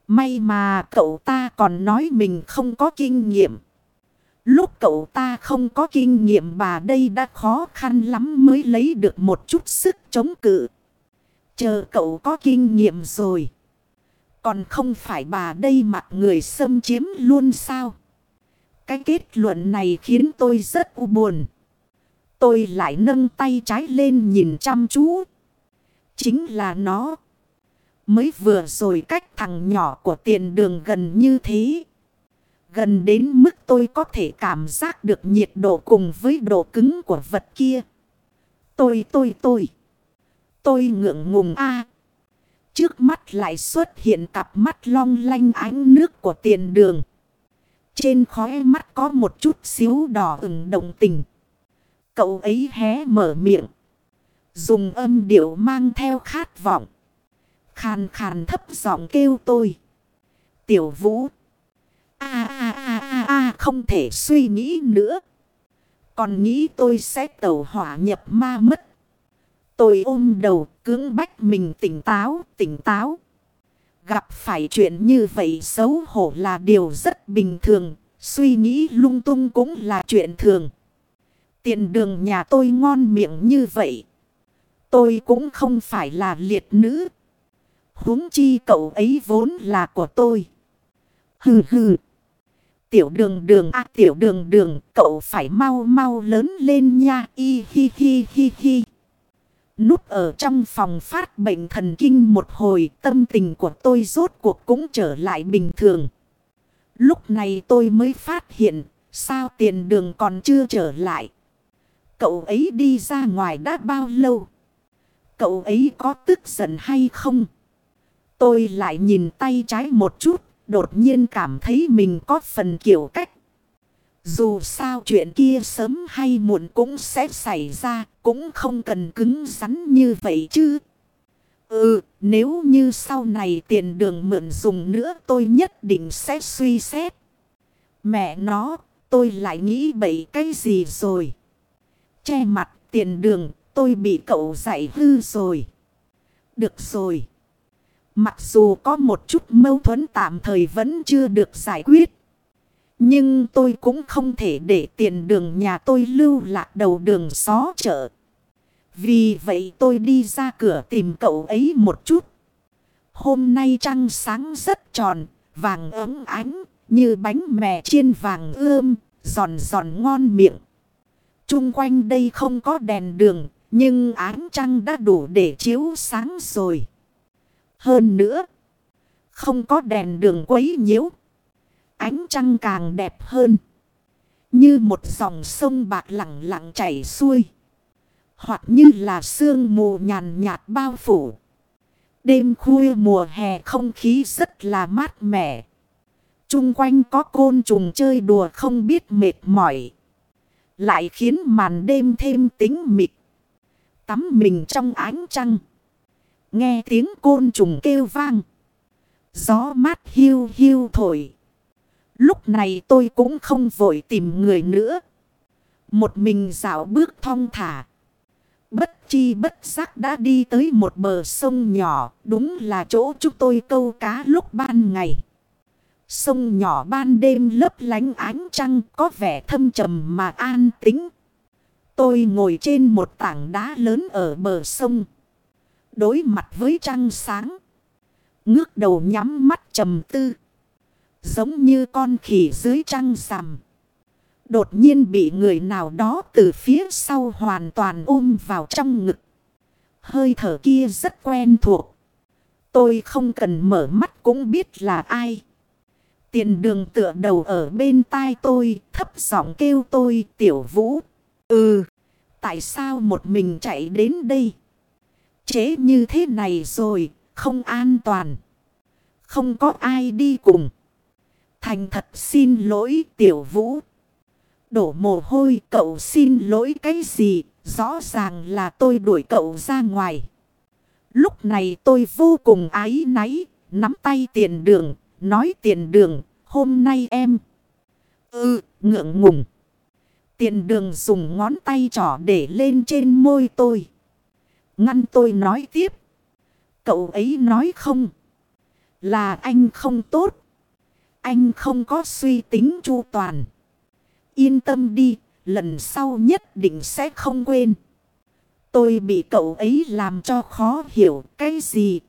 May mà cậu ta còn nói mình không có kinh nghiệm. Lúc cậu ta không có kinh nghiệm bà đây đã khó khăn lắm mới lấy được một chút sức chống cự. Chờ cậu có kinh nghiệm rồi. Còn không phải bà đây mặc người xâm chiếm luôn sao? Cái kết luận này khiến tôi rất u buồn. Tôi lại nâng tay trái lên nhìn chăm chú. Chính là nó. Mới vừa rồi cách thằng nhỏ của tiền đường gần như thế. Gần đến mức tôi có thể cảm giác được nhiệt độ cùng với độ cứng của vật kia. Tôi tôi tôi. Tôi ngượng ngùng a Trước mắt lại xuất hiện cặp mắt long lanh ánh nước của tiền đường. Trên khóe mắt có một chút xíu đỏ ửng động tình. Cậu ấy hé mở miệng. Dùng âm điệu mang theo khát vọng. Khàn khàn thấp giọng kêu tôi. Tiểu vũ a a a a không thể suy nghĩ nữa. Còn nghĩ tôi sẽ tẩu hỏa nhập ma mất. Tôi ôm đầu cưỡng bách mình tỉnh táo, tỉnh táo. Gặp phải chuyện như vậy xấu hổ là điều rất bình thường. Suy nghĩ lung tung cũng là chuyện thường. Tiền đường nhà tôi ngon miệng như vậy. Tôi cũng không phải là liệt nữ huống chi cậu ấy vốn là của tôi. Hừ hừ. Tiểu đường đường à tiểu đường đường cậu phải mau mau lớn lên nha y hi hi hi hi. Núp ở trong phòng phát bệnh thần kinh một hồi tâm tình của tôi rốt cuộc cũng trở lại bình thường. Lúc này tôi mới phát hiện sao tiền đường còn chưa trở lại. cậu ấy đi ra ngoài đã bao lâu? Cậu ấy có tức giận hay không? Tôi lại nhìn tay trái một chút, đột nhiên cảm thấy mình có phần kiểu cách. Dù sao chuyện kia sớm hay muộn cũng sẽ xảy ra, cũng không cần cứng rắn như vậy chứ. Ừ, nếu như sau này tiền đường mượn dùng nữa tôi nhất định sẽ suy xét. Mẹ nó, tôi lại nghĩ bậy cái gì rồi. Che mặt tiền đường, tôi bị cậu dạy hư rồi. Được rồi. Mặc dù có một chút mâu thuẫn tạm thời vẫn chưa được giải quyết. Nhưng tôi cũng không thể để tiền đường nhà tôi lưu lạc đầu đường xó chợ. Vì vậy tôi đi ra cửa tìm cậu ấy một chút. Hôm nay trăng sáng rất tròn, vàng ấm ánh, như bánh mè chiên vàng ươm, giòn giòn ngon miệng. Trung quanh đây không có đèn đường, nhưng ánh trăng đã đủ để chiếu sáng rồi. Hơn nữa, không có đèn đường quấy nhiễu. Ánh trăng càng đẹp hơn. Như một dòng sông bạc lặng lặng chảy xuôi. Hoặc như là sương mù nhàn nhạt bao phủ. Đêm khuya mùa hè không khí rất là mát mẻ. Trung quanh có côn trùng chơi đùa không biết mệt mỏi. Lại khiến màn đêm thêm tính mịt. Tắm mình trong ánh trăng. Nghe tiếng côn trùng kêu vang. Gió mát hiu hiu thổi. Lúc này tôi cũng không vội tìm người nữa. Một mình dạo bước thong thả. Bất chi bất giác đã đi tới một bờ sông nhỏ. Đúng là chỗ chúng tôi câu cá lúc ban ngày. Sông nhỏ ban đêm lấp lánh ánh trăng, có vẻ thâm trầm mà an tĩnh. Tôi ngồi trên một tảng đá lớn ở bờ sông. Đối mặt với trăng sáng. Ngước đầu nhắm mắt trầm tư. Giống như con khỉ dưới trăng sầm. Đột nhiên bị người nào đó từ phía sau hoàn toàn ôm vào trong ngực. Hơi thở kia rất quen thuộc. Tôi không cần mở mắt cũng biết là ai. Tiền đường tựa đầu ở bên tai tôi, thấp giọng kêu tôi tiểu vũ. Ừ, tại sao một mình chạy đến đây? Chế như thế này rồi, không an toàn. Không có ai đi cùng. Thành thật xin lỗi tiểu vũ. Đổ mồ hôi cậu xin lỗi cái gì, rõ ràng là tôi đuổi cậu ra ngoài. Lúc này tôi vô cùng ái náy, nắm tay tiền đường, nói tiền đường, hôm nay em. Ừ, ngượng ngùng. Tiền đường dùng ngón tay trỏ để lên trên môi tôi. Ngăn tôi nói tiếp. Cậu ấy nói không. Là anh không tốt. Anh không có suy tính chu toàn. Yên tâm đi, lần sau nhất định sẽ không quên. Tôi bị cậu ấy làm cho khó hiểu cái gì.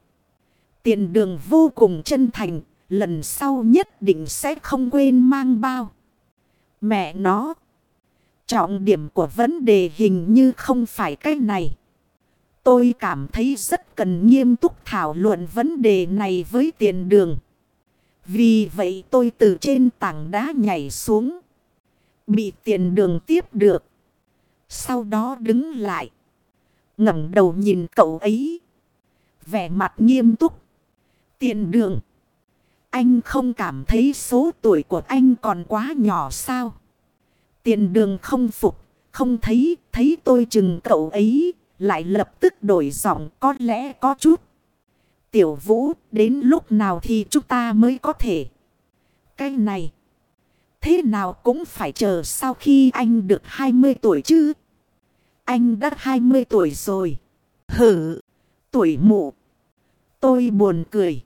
Tiền đường vô cùng chân thành, lần sau nhất định sẽ không quên mang bao. Mẹ nó. Trọng điểm của vấn đề hình như không phải cái này. Tôi cảm thấy rất cần nghiêm túc thảo luận vấn đề này với tiền đường. Vì vậy tôi từ trên tảng đá nhảy xuống. Bị tiền đường tiếp được. Sau đó đứng lại. ngẩng đầu nhìn cậu ấy. Vẻ mặt nghiêm túc. Tiền đường. Anh không cảm thấy số tuổi của anh còn quá nhỏ sao? Tiền đường không phục. Không thấy, thấy tôi chừng cậu ấy. Lại lập tức đổi giọng có lẽ có chút. Tiểu vũ, đến lúc nào thì chúng ta mới có thể. Cái này. Thế nào cũng phải chờ sau khi anh được 20 tuổi chứ. Anh đã 20 tuổi rồi. Hử, tuổi mụ. Tôi buồn cười.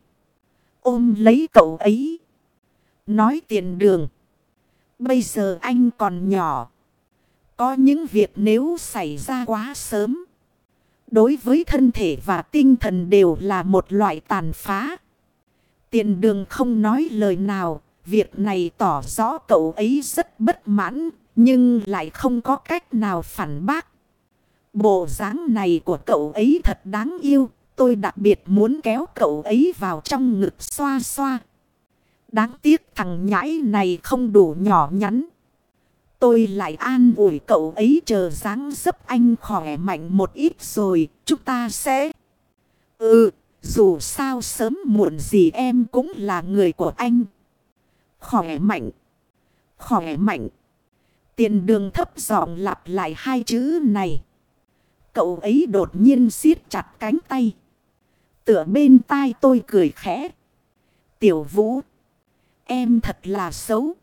Ôm lấy cậu ấy. Nói tiền đường. Bây giờ anh còn nhỏ. Có những việc nếu xảy ra quá sớm. Đối với thân thể và tinh thần đều là một loại tàn phá. Tiền đường không nói lời nào. Việc này tỏ rõ cậu ấy rất bất mãn. Nhưng lại không có cách nào phản bác. Bộ dáng này của cậu ấy thật đáng yêu. Tôi đặc biệt muốn kéo cậu ấy vào trong ngực xoa xoa. Đáng tiếc thằng nhãi này không đủ nhỏ nhắn. Tôi lại an ủi cậu ấy chờ dáng dấp anh khỏe mạnh một ít rồi, chúng ta sẽ... Ừ, dù sao sớm muộn gì em cũng là người của anh. Khỏe mạnh. Khỏe mạnh. Tiền đường thấp giọng lặp lại hai chữ này. Cậu ấy đột nhiên siết chặt cánh tay. Tựa bên tai tôi cười khẽ. Tiểu vũ. Em thật là xấu.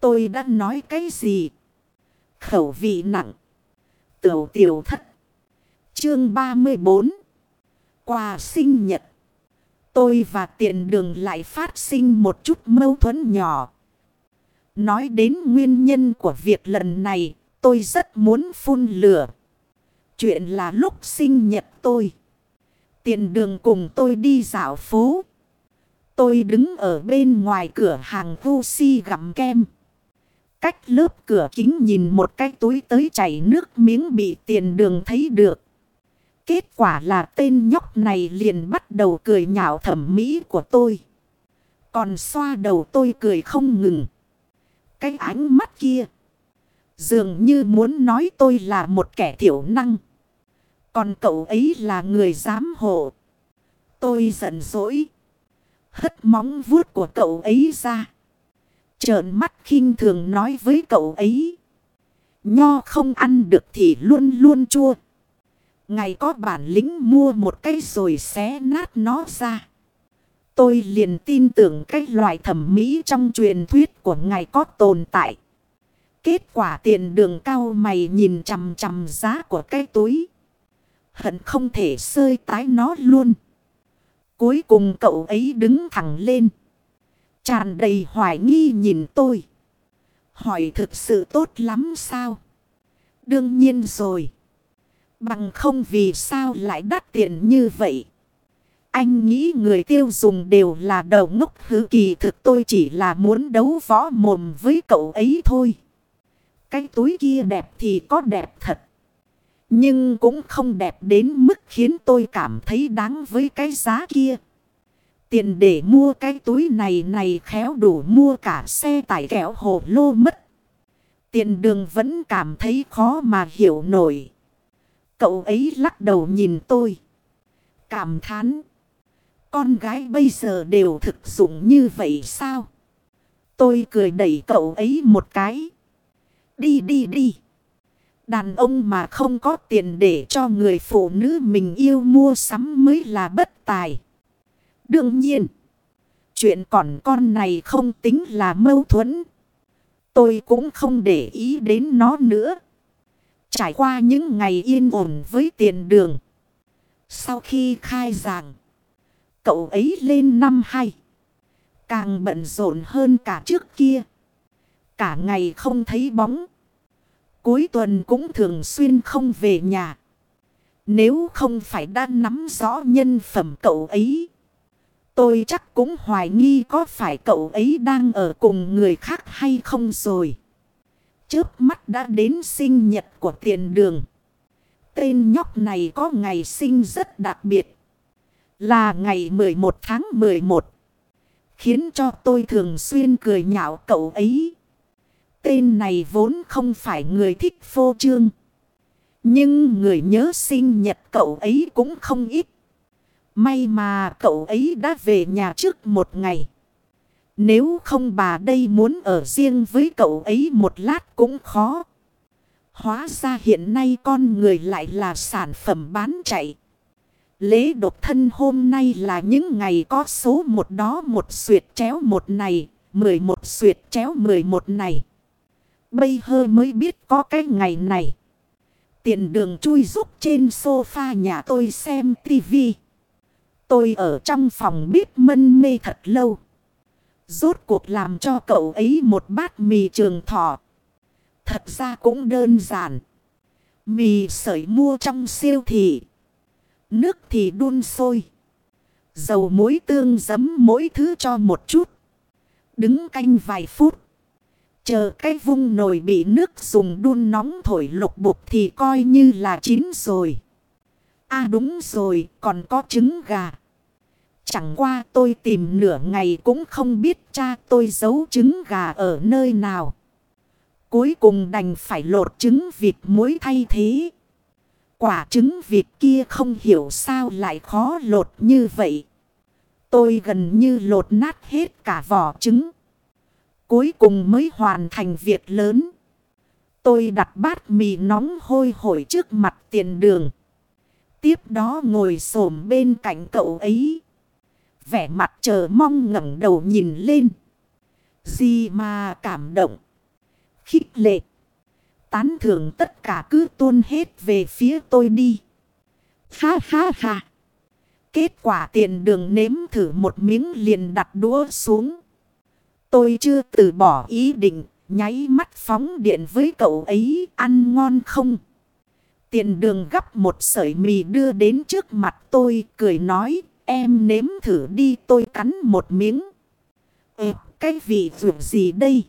Tôi đã nói cái gì? Khẩu vị nặng. Tiểu tiểu thất. Chương 34. Quà sinh nhật. Tôi và tiện đường lại phát sinh một chút mâu thuẫn nhỏ. Nói đến nguyên nhân của việc lần này, tôi rất muốn phun lửa. Chuyện là lúc sinh nhật tôi. Tiền đường cùng tôi đi dạo phố. Tôi đứng ở bên ngoài cửa hàng Gucci gặm kem. Cách lớp cửa kính nhìn một cái túi tới chảy nước miếng bị tiền đường thấy được. Kết quả là tên nhóc này liền bắt đầu cười nhạo thẩm mỹ của tôi. Còn xoa đầu tôi cười không ngừng. Cái ánh mắt kia. Dường như muốn nói tôi là một kẻ thiểu năng. Còn cậu ấy là người giám hộ. Tôi giận dỗi. Hất móng vuốt của cậu ấy ra. Trợn mắt khinh thường nói với cậu ấy. Nho không ăn được thì luôn luôn chua. Ngày có bản lĩnh mua một cây rồi xé nát nó ra. Tôi liền tin tưởng cái loại thẩm mỹ trong truyền thuyết của ngài có tồn tại. Kết quả tiền đường cao mày nhìn chằm chằm giá của cái túi. Hận không thể sơi tái nó luôn. Cuối cùng cậu ấy đứng thẳng lên. Tràn đầy hoài nghi nhìn tôi. Hỏi thực sự tốt lắm sao? Đương nhiên rồi. Bằng không vì sao lại đắt tiền như vậy? Anh nghĩ người tiêu dùng đều là đầu ngốc hứ, kỳ thực tôi chỉ là muốn đấu võ mồm với cậu ấy thôi. Cái túi kia đẹp thì có đẹp thật. Nhưng cũng không đẹp đến mức khiến tôi cảm thấy đáng với cái giá kia. Tiền để mua cái túi này này khéo đủ mua cả xe tải kẹo hồ lô mất. Tiền đường vẫn cảm thấy khó mà hiểu nổi. Cậu ấy lắc đầu nhìn tôi. Cảm thán. Con gái bây giờ đều thực dụng như vậy sao? Tôi cười đẩy cậu ấy một cái. Đi đi đi. Đàn ông mà không có tiền để cho người phụ nữ mình yêu mua sắm mới là bất tài. Đương nhiên. Chuyện còn con này không tính là mâu thuẫn. Tôi cũng không để ý đến nó nữa. Trải qua những ngày yên ổn với tiền đường. Sau khi khai giảng. Cậu ấy lên năm hai. Càng bận rộn hơn cả trước kia. Cả ngày không thấy bóng. Cuối tuần cũng thường xuyên không về nhà. Nếu không phải đã nắm rõ nhân phẩm cậu ấy. Tôi chắc cũng hoài nghi có phải cậu ấy đang ở cùng người khác hay không rồi. trước mắt đã đến sinh nhật của tiền đường. Tên nhóc này có ngày sinh rất đặc biệt. Là ngày 11 tháng 11. Khiến cho tôi thường xuyên cười nhạo cậu ấy. Tên này vốn không phải người thích phô trương. Nhưng người nhớ sinh nhật cậu ấy cũng không ít. May mà cậu ấy đã về nhà trước một ngày. Nếu không bà đây muốn ở riêng với cậu ấy một lát cũng khó. Hóa ra hiện nay con người lại là sản phẩm bán chạy. Lễ độc thân hôm nay là những ngày có số một đó một suyệt chéo một này, mười một suyệt chéo mười một này. Bây hơ mới biết có cái ngày này. Tiền đường chui rúc trên sofa nhà tôi xem tivi. Tôi ở trong phòng bếp mân mê thật lâu. Rốt cuộc làm cho cậu ấy một bát mì trường thọ. Thật ra cũng đơn giản. Mì sợi mua trong siêu thị. Nước thì đun sôi. Dầu muối tương giấm mỗi thứ cho một chút. Đứng canh vài phút. Chờ cái vung nồi bị nước dùng đun nóng thổi lục bục thì coi như là chín rồi. À đúng rồi, còn có trứng gà. Chẳng qua tôi tìm nửa ngày cũng không biết cha tôi giấu trứng gà ở nơi nào. Cuối cùng đành phải lột trứng vịt muối thay thế. Quả trứng vịt kia không hiểu sao lại khó lột như vậy. Tôi gần như lột nát hết cả vỏ trứng. Cuối cùng mới hoàn thành việc lớn. Tôi đặt bát mì nóng hôi hổi trước mặt tiền đường. Tiếp đó ngồi xổm bên cạnh cậu ấy. Vẻ mặt chờ mong ngẩng đầu nhìn lên. Gì mà cảm động. Khích lệ. Tán thưởng tất cả cứ tuôn hết về phía tôi đi. Ha ha ha. Kết quả tiền đường nếm thử một miếng liền đặt đũa xuống. Tôi chưa từ bỏ ý định, nháy mắt phóng điện với cậu ấy ăn ngon không? Tiền đường gấp một sợi mì đưa đến trước mặt tôi, cười nói, em nếm thử đi tôi cắn một miếng. Ê, cái vị vượt gì đây?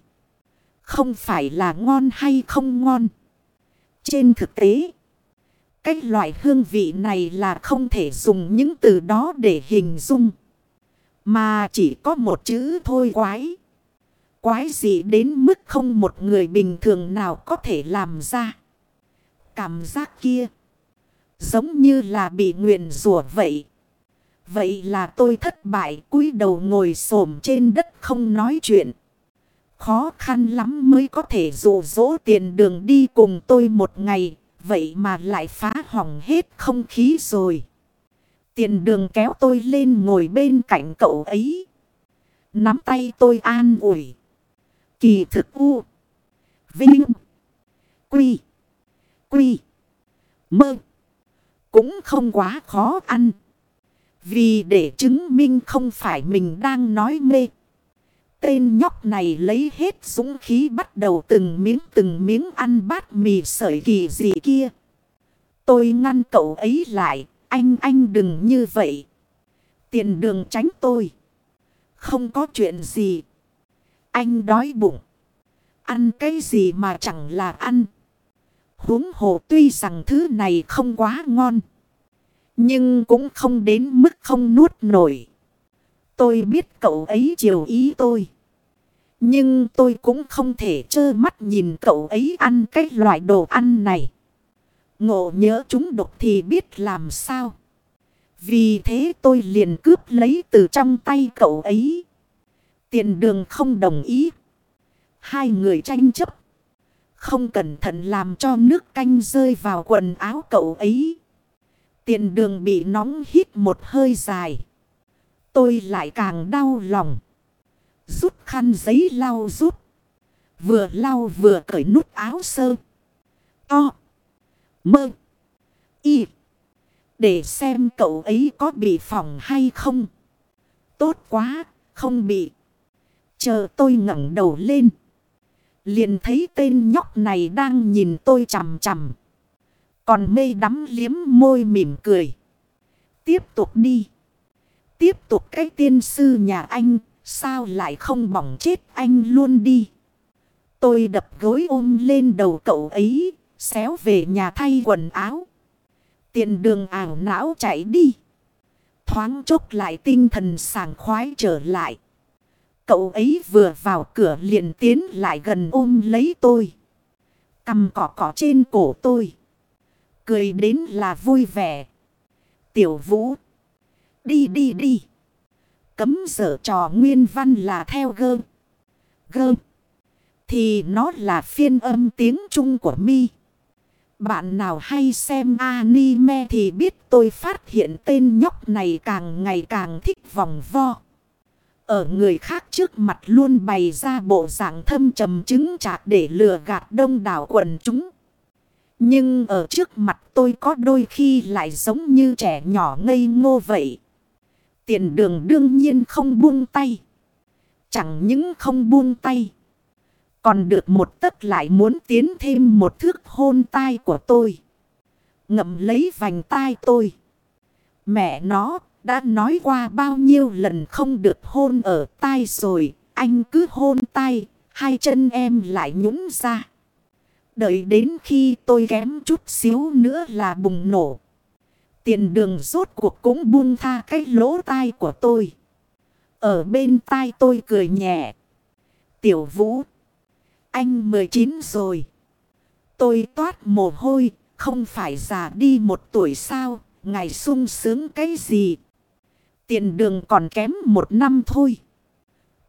Không phải là ngon hay không ngon? Trên thực tế, cái loại hương vị này là không thể dùng những từ đó để hình dung. Mà chỉ có một chữ thôi quái. Quái gì đến mức không một người bình thường nào có thể làm ra. Cảm giác kia. Giống như là bị nguyện rủa vậy. Vậy là tôi thất bại, cúi đầu ngồi xổm trên đất không nói chuyện. Khó khăn lắm mới có thể dụ dỗ tiền đường đi cùng tôi một ngày. Vậy mà lại phá hỏng hết không khí rồi. Tiền đường kéo tôi lên ngồi bên cạnh cậu ấy. Nắm tay tôi an ủi. Kỳ thực u. Vinh. Quy. Quy. Mơ. Cũng không quá khó ăn. Vì để chứng minh không phải mình đang nói mê. Tên nhóc này lấy hết dũng khí bắt đầu từng miếng từng miếng ăn bát mì sợi kỳ gì kia. Tôi ngăn cậu ấy lại. Anh anh đừng như vậy. Tiền đường tránh tôi. Không có chuyện gì. Anh đói bụng. Ăn cái gì mà chẳng là ăn huống hồ tuy rằng thứ này không quá ngon. Nhưng cũng không đến mức không nuốt nổi. Tôi biết cậu ấy chiều ý tôi. Nhưng tôi cũng không thể trơ mắt nhìn cậu ấy ăn cái loại đồ ăn này. Ngộ nhớ chúng độc thì biết làm sao. Vì thế tôi liền cướp lấy từ trong tay cậu ấy. Tiền đường không đồng ý. Hai người tranh chấp. Không cẩn thận làm cho nước canh rơi vào quần áo cậu ấy. Tiền đường bị nóng hít một hơi dài. Tôi lại càng đau lòng. Rút khăn giấy lau rút. Vừa lau vừa cởi nút áo sơ. To. Mơ. Y. Để xem cậu ấy có bị phỏng hay không. Tốt quá, không bị. Chờ tôi ngẩng đầu lên. Liền thấy tên nhóc này đang nhìn tôi chằm chằm. Còn mê đắm liếm môi mỉm cười. Tiếp tục đi. Tiếp tục cái tiên sư nhà anh. Sao lại không bỏng chết anh luôn đi. Tôi đập gối ôm lên đầu cậu ấy. Xéo về nhà thay quần áo. Tiền đường ảo não chạy đi. Thoáng chốc lại tinh thần sảng khoái trở lại. Cậu ấy vừa vào cửa liền tiến lại gần ôm lấy tôi. Cầm cỏ cỏ trên cổ tôi. Cười đến là vui vẻ. Tiểu vũ. Đi đi đi. Cấm dở trò nguyên văn là theo gơ. Gơ. Thì nó là phiên âm tiếng Trung của mi. Bạn nào hay xem anime thì biết tôi phát hiện tên nhóc này càng ngày càng thích vòng vo. Ở người khác trước mặt luôn bày ra bộ dạng thâm trầm chứng chạc để lừa gạt đông đảo quần chúng. Nhưng ở trước mặt tôi có đôi khi lại giống như trẻ nhỏ ngây ngô vậy. Tiền đường đương nhiên không buông tay. Chẳng những không buông tay. Còn được một tấc lại muốn tiến thêm một thước hôn tai của tôi. Ngậm lấy vành tai tôi. Mẹ nó đã nói qua bao nhiêu lần không được hôn ở tai rồi. Anh cứ hôn tai. Hai chân em lại nhũng ra. Đợi đến khi tôi kém chút xíu nữa là bùng nổ. Tiền đường rốt cuộc cũng buông tha cái lỗ tai của tôi. Ở bên tai tôi cười nhẹ. Tiểu vũ. Anh 19 rồi. Tôi toát mồ hôi, không phải già đi một tuổi sao, ngày sung sướng cái gì. Tiền đường còn kém một năm thôi.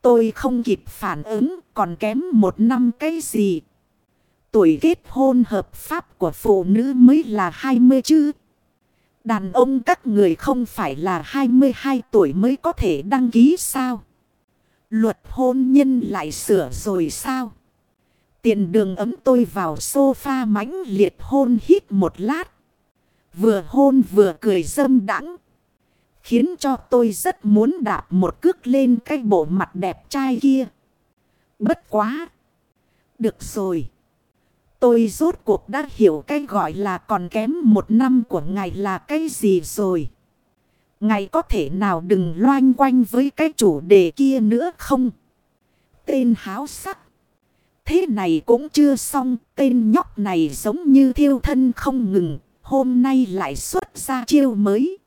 Tôi không kịp phản ứng, còn kém một năm cái gì. Tuổi kết hôn hợp pháp của phụ nữ mới là 20 chứ. Đàn ông các người không phải là 22 tuổi mới có thể đăng ký sao? Luật hôn nhân lại sửa rồi sao? Tiền đường ấm tôi vào sofa mãnh liệt hôn hít một lát. Vừa hôn vừa cười dâm đắng. Khiến cho tôi rất muốn đạp một cước lên cái bộ mặt đẹp trai kia. Bất quá. Được rồi. Tôi rốt cuộc đã hiểu cái gọi là còn kém một năm của ngài là cái gì rồi. Ngài có thể nào đừng loanh quanh với cái chủ đề kia nữa không? Tên háo sắc. Thế này cũng chưa xong. Tên nhóc này giống như thiêu thân không ngừng. Hôm nay lại xuất ra chiêu mới.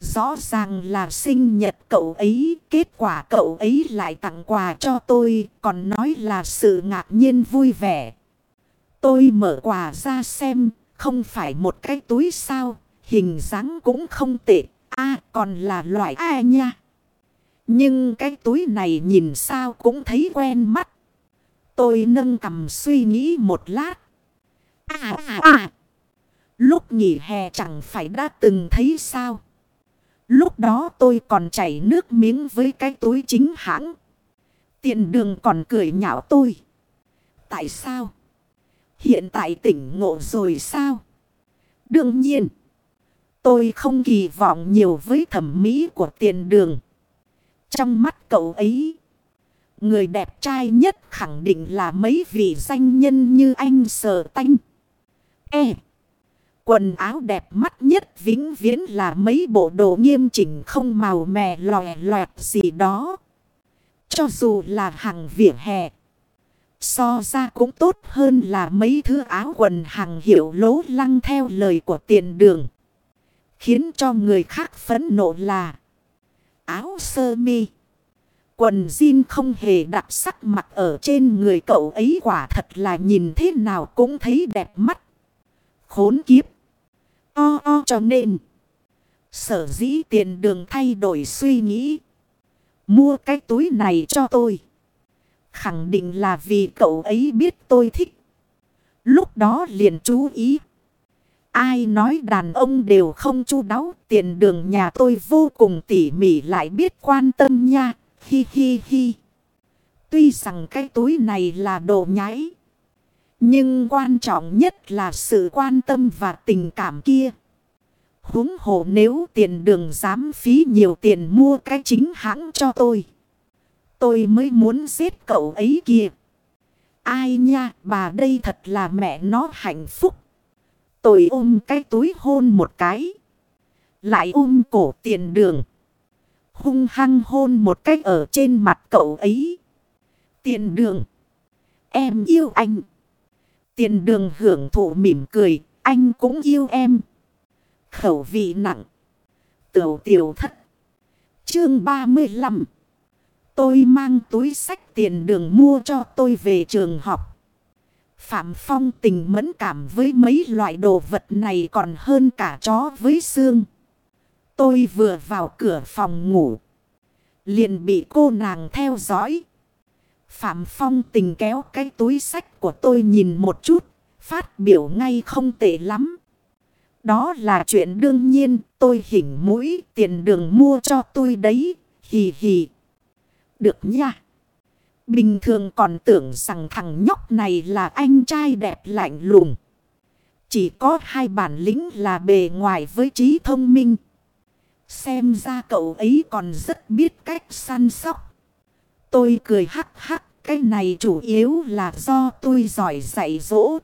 Rõ ràng là sinh nhật cậu ấy, kết quả cậu ấy lại tặng quà cho tôi, còn nói là sự ngạc nhiên vui vẻ. Tôi mở quà ra xem, không phải một cái túi sao, hình dáng cũng không tệ, a còn là loại A nha. Nhưng cái túi này nhìn sao cũng thấy quen mắt. Tôi nâng cầm suy nghĩ một lát. À à à. Lúc nghỉ hè chẳng phải đã từng thấy sao. Lúc đó tôi còn chảy nước miếng với cái túi chính hãng. Tiền đường còn cười nhạo tôi. Tại sao? Hiện tại tỉnh ngộ rồi sao? Đương nhiên. Tôi không kỳ vọng nhiều với thẩm mỹ của tiền đường. Trong mắt cậu ấy. Người đẹp trai nhất khẳng định là mấy vị danh nhân như anh Sở Tanh. E. Quần áo đẹp mắt nhất vĩnh viễn là mấy bộ đồ nghiêm chỉnh không màu mè lòe loẹt gì đó. Cho dù là hàng vỉa hè. So ra cũng tốt hơn là mấy thứ áo quần hàng hiệu lố lăng theo lời của tiền đường. Khiến cho người khác phấn nộ là áo sơ mi. Quần jean không hề đặc sắc mặc ở trên người cậu ấy quả thật là nhìn thế nào cũng thấy đẹp mắt. Khốn kiếp. O o cho nên. Sở dĩ tiền đường thay đổi suy nghĩ. Mua cái túi này cho tôi. Khẳng định là vì cậu ấy biết tôi thích. Lúc đó liền chú ý. Ai nói đàn ông đều không chu đáo. Tiền đường nhà tôi vô cùng tỉ mỉ lại biết quan tâm nha. Hi hi hi. Tuy rằng cái túi này là đồ nhái. Nhưng quan trọng nhất là sự quan tâm và tình cảm kia. Húng hồ nếu tiền đường dám phí nhiều tiền mua cái chính hãng cho tôi. Tôi mới muốn giết cậu ấy kìa. Ai nha, bà đây thật là mẹ nó hạnh phúc. Tôi ôm cái túi hôn một cái. Lại ôm cổ tiền đường. Hung hăng hôn một cái ở trên mặt cậu ấy. Tiền đường. Em yêu anh. Tiền đường hưởng thụ mỉm cười. Anh cũng yêu em. Khẩu vị nặng. Tiểu tiểu thất. Chương 35. Tôi mang túi sách tiền đường mua cho tôi về trường học. Phạm Phong tình mẫn cảm với mấy loại đồ vật này còn hơn cả chó với xương. Tôi vừa vào cửa phòng ngủ. Liền bị cô nàng theo dõi. Phạm Phong tình kéo cái túi sách của tôi nhìn một chút. Phát biểu ngay không tệ lắm. Đó là chuyện đương nhiên. Tôi hình mũi tiền đường mua cho tôi đấy. Hì hì. Được nha. Bình thường còn tưởng rằng thằng nhóc này là anh trai đẹp lạnh lùng. Chỉ có hai bản lĩnh là bề ngoài với trí thông minh. Xem ra cậu ấy còn rất biết cách săn sóc. Tôi cười hắc hắc. Cái này chủ yếu là do tôi giỏi dạy dỗ.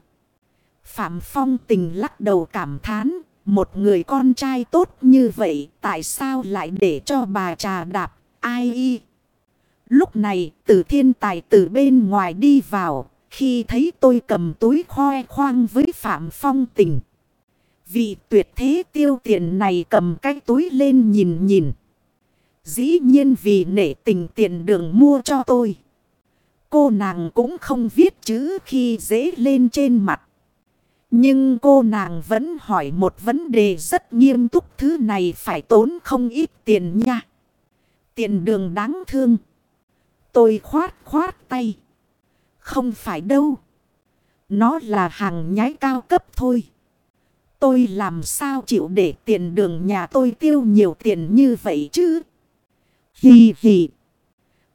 Phạm Phong tình lắc đầu cảm thán. Một người con trai tốt như vậy, tại sao lại để cho bà trà đạp ai y. Lúc này, từ thiên tài từ bên ngoài đi vào. Khi thấy tôi cầm túi khoe khoang với Phạm Phong tình. Vị tuyệt thế tiêu tiền này cầm cái túi lên nhìn nhìn. Dĩ nhiên vì nể tình tiền đường mua cho tôi cô nàng cũng không viết chữ khi dễ lên trên mặt. Nhưng cô nàng vẫn hỏi một vấn đề rất nghiêm túc, thứ này phải tốn không ít tiền nha. Tiền đường đáng thương. Tôi khoát khoát tay. Không phải đâu. Nó là hàng nhái cao cấp thôi. Tôi làm sao chịu để tiền đường nhà tôi tiêu nhiều tiền như vậy chứ? Hì hì.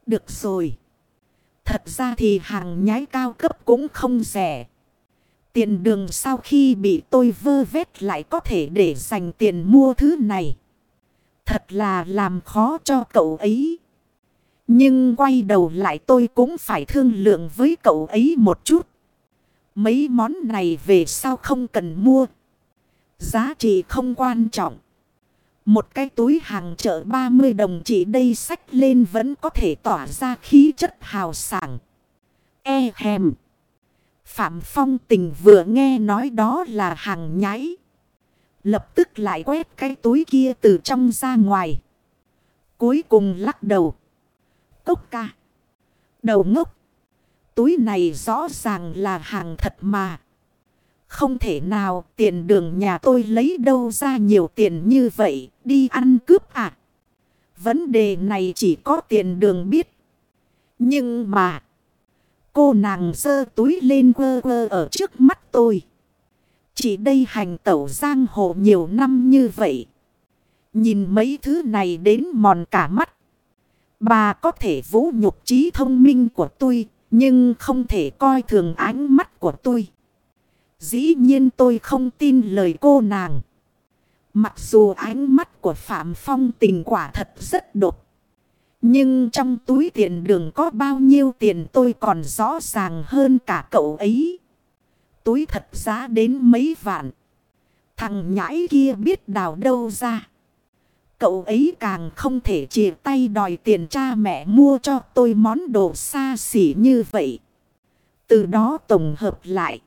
Được rồi. Thật ra thì hàng nhái cao cấp cũng không rẻ. Tiền đường sau khi bị tôi vơ vét lại có thể để dành tiền mua thứ này. Thật là làm khó cho cậu ấy. Nhưng quay đầu lại tôi cũng phải thương lượng với cậu ấy một chút. Mấy món này về sau không cần mua. Giá trị không quan trọng. Một cái túi hàng chợ 30 đồng chỉ đây sách lên vẫn có thể tỏa ra khí chất hào sảng. E hèm. Phạm Phong tình vừa nghe nói đó là hàng nhái. Lập tức lại quét cái túi kia từ trong ra ngoài. Cuối cùng lắc đầu. Cốc ca. Đầu ngốc. Túi này rõ ràng là hàng thật mà. Không thể nào, tiền đường nhà tôi lấy đâu ra nhiều tiền như vậy, đi ăn cướp à. Vấn đề này chỉ có tiền đường biết. Nhưng mà. Cô nàng dơ túi lên quơ quơ ở trước mắt tôi. Chỉ đây hành tẩu giang hồ nhiều năm như vậy. Nhìn mấy thứ này đến mòn cả mắt. Bà có thể vũ nhục trí thông minh của tôi. Nhưng không thể coi thường ánh mắt của tôi. Dĩ nhiên tôi không tin lời cô nàng. Mặc dù ánh mắt của Phạm Phong tình quả thật rất đột, Nhưng trong túi tiền đường có bao nhiêu tiền tôi còn rõ ràng hơn cả cậu ấy. Túi thật giá đến mấy vạn. Thằng nhãi kia biết đào đâu ra. Cậu ấy càng không thể chia tay đòi tiền cha mẹ mua cho tôi món đồ xa xỉ như vậy. Từ đó tổng hợp lại.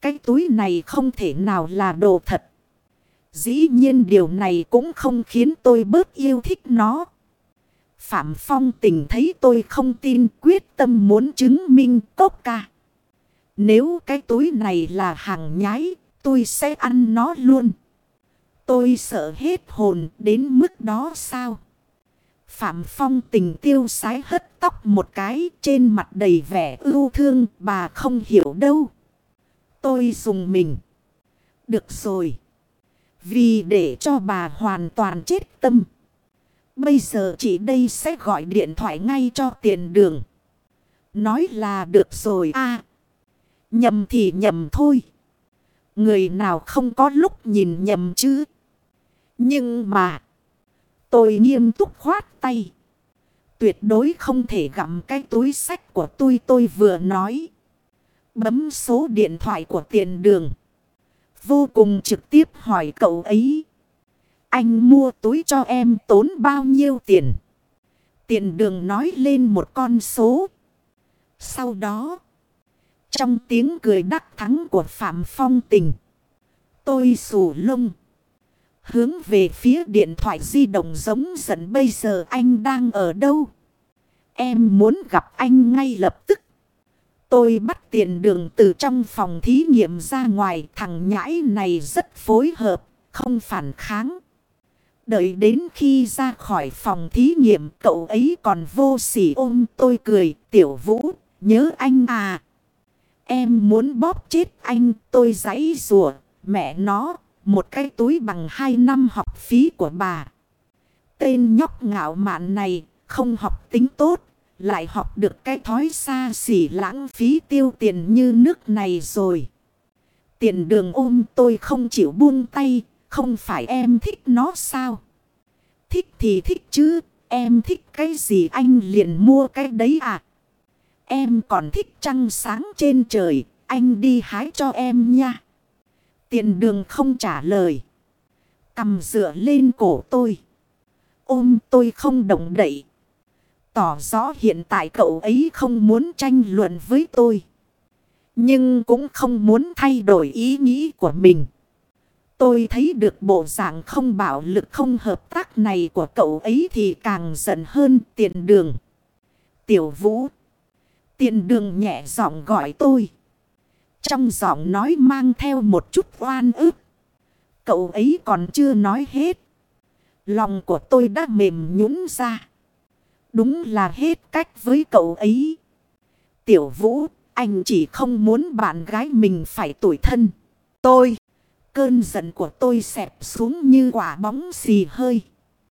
Cái túi này không thể nào là đồ thật. Dĩ nhiên điều này cũng không khiến tôi bớt yêu thích nó. Phạm Phong tình thấy tôi không tin quyết tâm muốn chứng minh tốt ca. Nếu cái túi này là hàng nhái, tôi sẽ ăn nó luôn. Tôi sợ hết hồn đến mức đó sao? Phạm Phong tình tiêu sái hất tóc một cái trên mặt đầy vẻ ưu thương bà không hiểu đâu. Tôi dùng mình. Được rồi. Vì để cho bà hoàn toàn chết tâm. Bây giờ chị đây sẽ gọi điện thoại ngay cho tiền đường. Nói là được rồi a Nhầm thì nhầm thôi. Người nào không có lúc nhìn nhầm chứ. Nhưng mà. Tôi nghiêm túc khoát tay. Tuyệt đối không thể gặm cái túi sách của tôi tôi vừa nói. Bấm số điện thoại của tiền đường. Vô cùng trực tiếp hỏi cậu ấy. Anh mua túi cho em tốn bao nhiêu tiền? Tiền đường nói lên một con số. Sau đó. Trong tiếng cười đắc thắng của Phạm Phong tình. Tôi sù lông. Hướng về phía điện thoại di động giống giận bây giờ anh đang ở đâu? Em muốn gặp anh ngay lập tức. Tôi bắt tiền đường từ trong phòng thí nghiệm ra ngoài. Thằng nhãi này rất phối hợp, không phản kháng. Đợi đến khi ra khỏi phòng thí nghiệm cậu ấy còn vô sỉ ôm tôi cười. Tiểu vũ, nhớ anh à. Em muốn bóp chết anh, tôi giấy rùa, mẹ nó, một cái túi bằng hai năm học phí của bà. Tên nhóc ngạo mạn này không học tính tốt. Lại học được cái thói xa xỉ lãng phí tiêu tiền như nước này rồi. Tiền đường ôm tôi không chịu buông tay. Không phải em thích nó sao? Thích thì thích chứ. Em thích cái gì anh liền mua cái đấy à? Em còn thích trăng sáng trên trời. Anh đi hái cho em nha. Tiền đường không trả lời. Cầm dựa lên cổ tôi. Ôm tôi không động đậy. Tỏ rõ hiện tại cậu ấy không muốn tranh luận với tôi. Nhưng cũng không muốn thay đổi ý nghĩ của mình. Tôi thấy được bộ dạng không bạo lực, không hợp tác này của cậu ấy thì càng giận hơn tiền đường. Tiểu vũ. Tiền đường nhẹ giọng gọi tôi. Trong giọng nói mang theo một chút oan ức. Cậu ấy còn chưa nói hết. Lòng của tôi đã mềm nhũn ra. Đúng là hết cách với cậu ấy. Tiểu vũ, anh chỉ không muốn bạn gái mình phải tuổi thân. Tôi, cơn giận của tôi xẹp xuống như quả bóng xì hơi.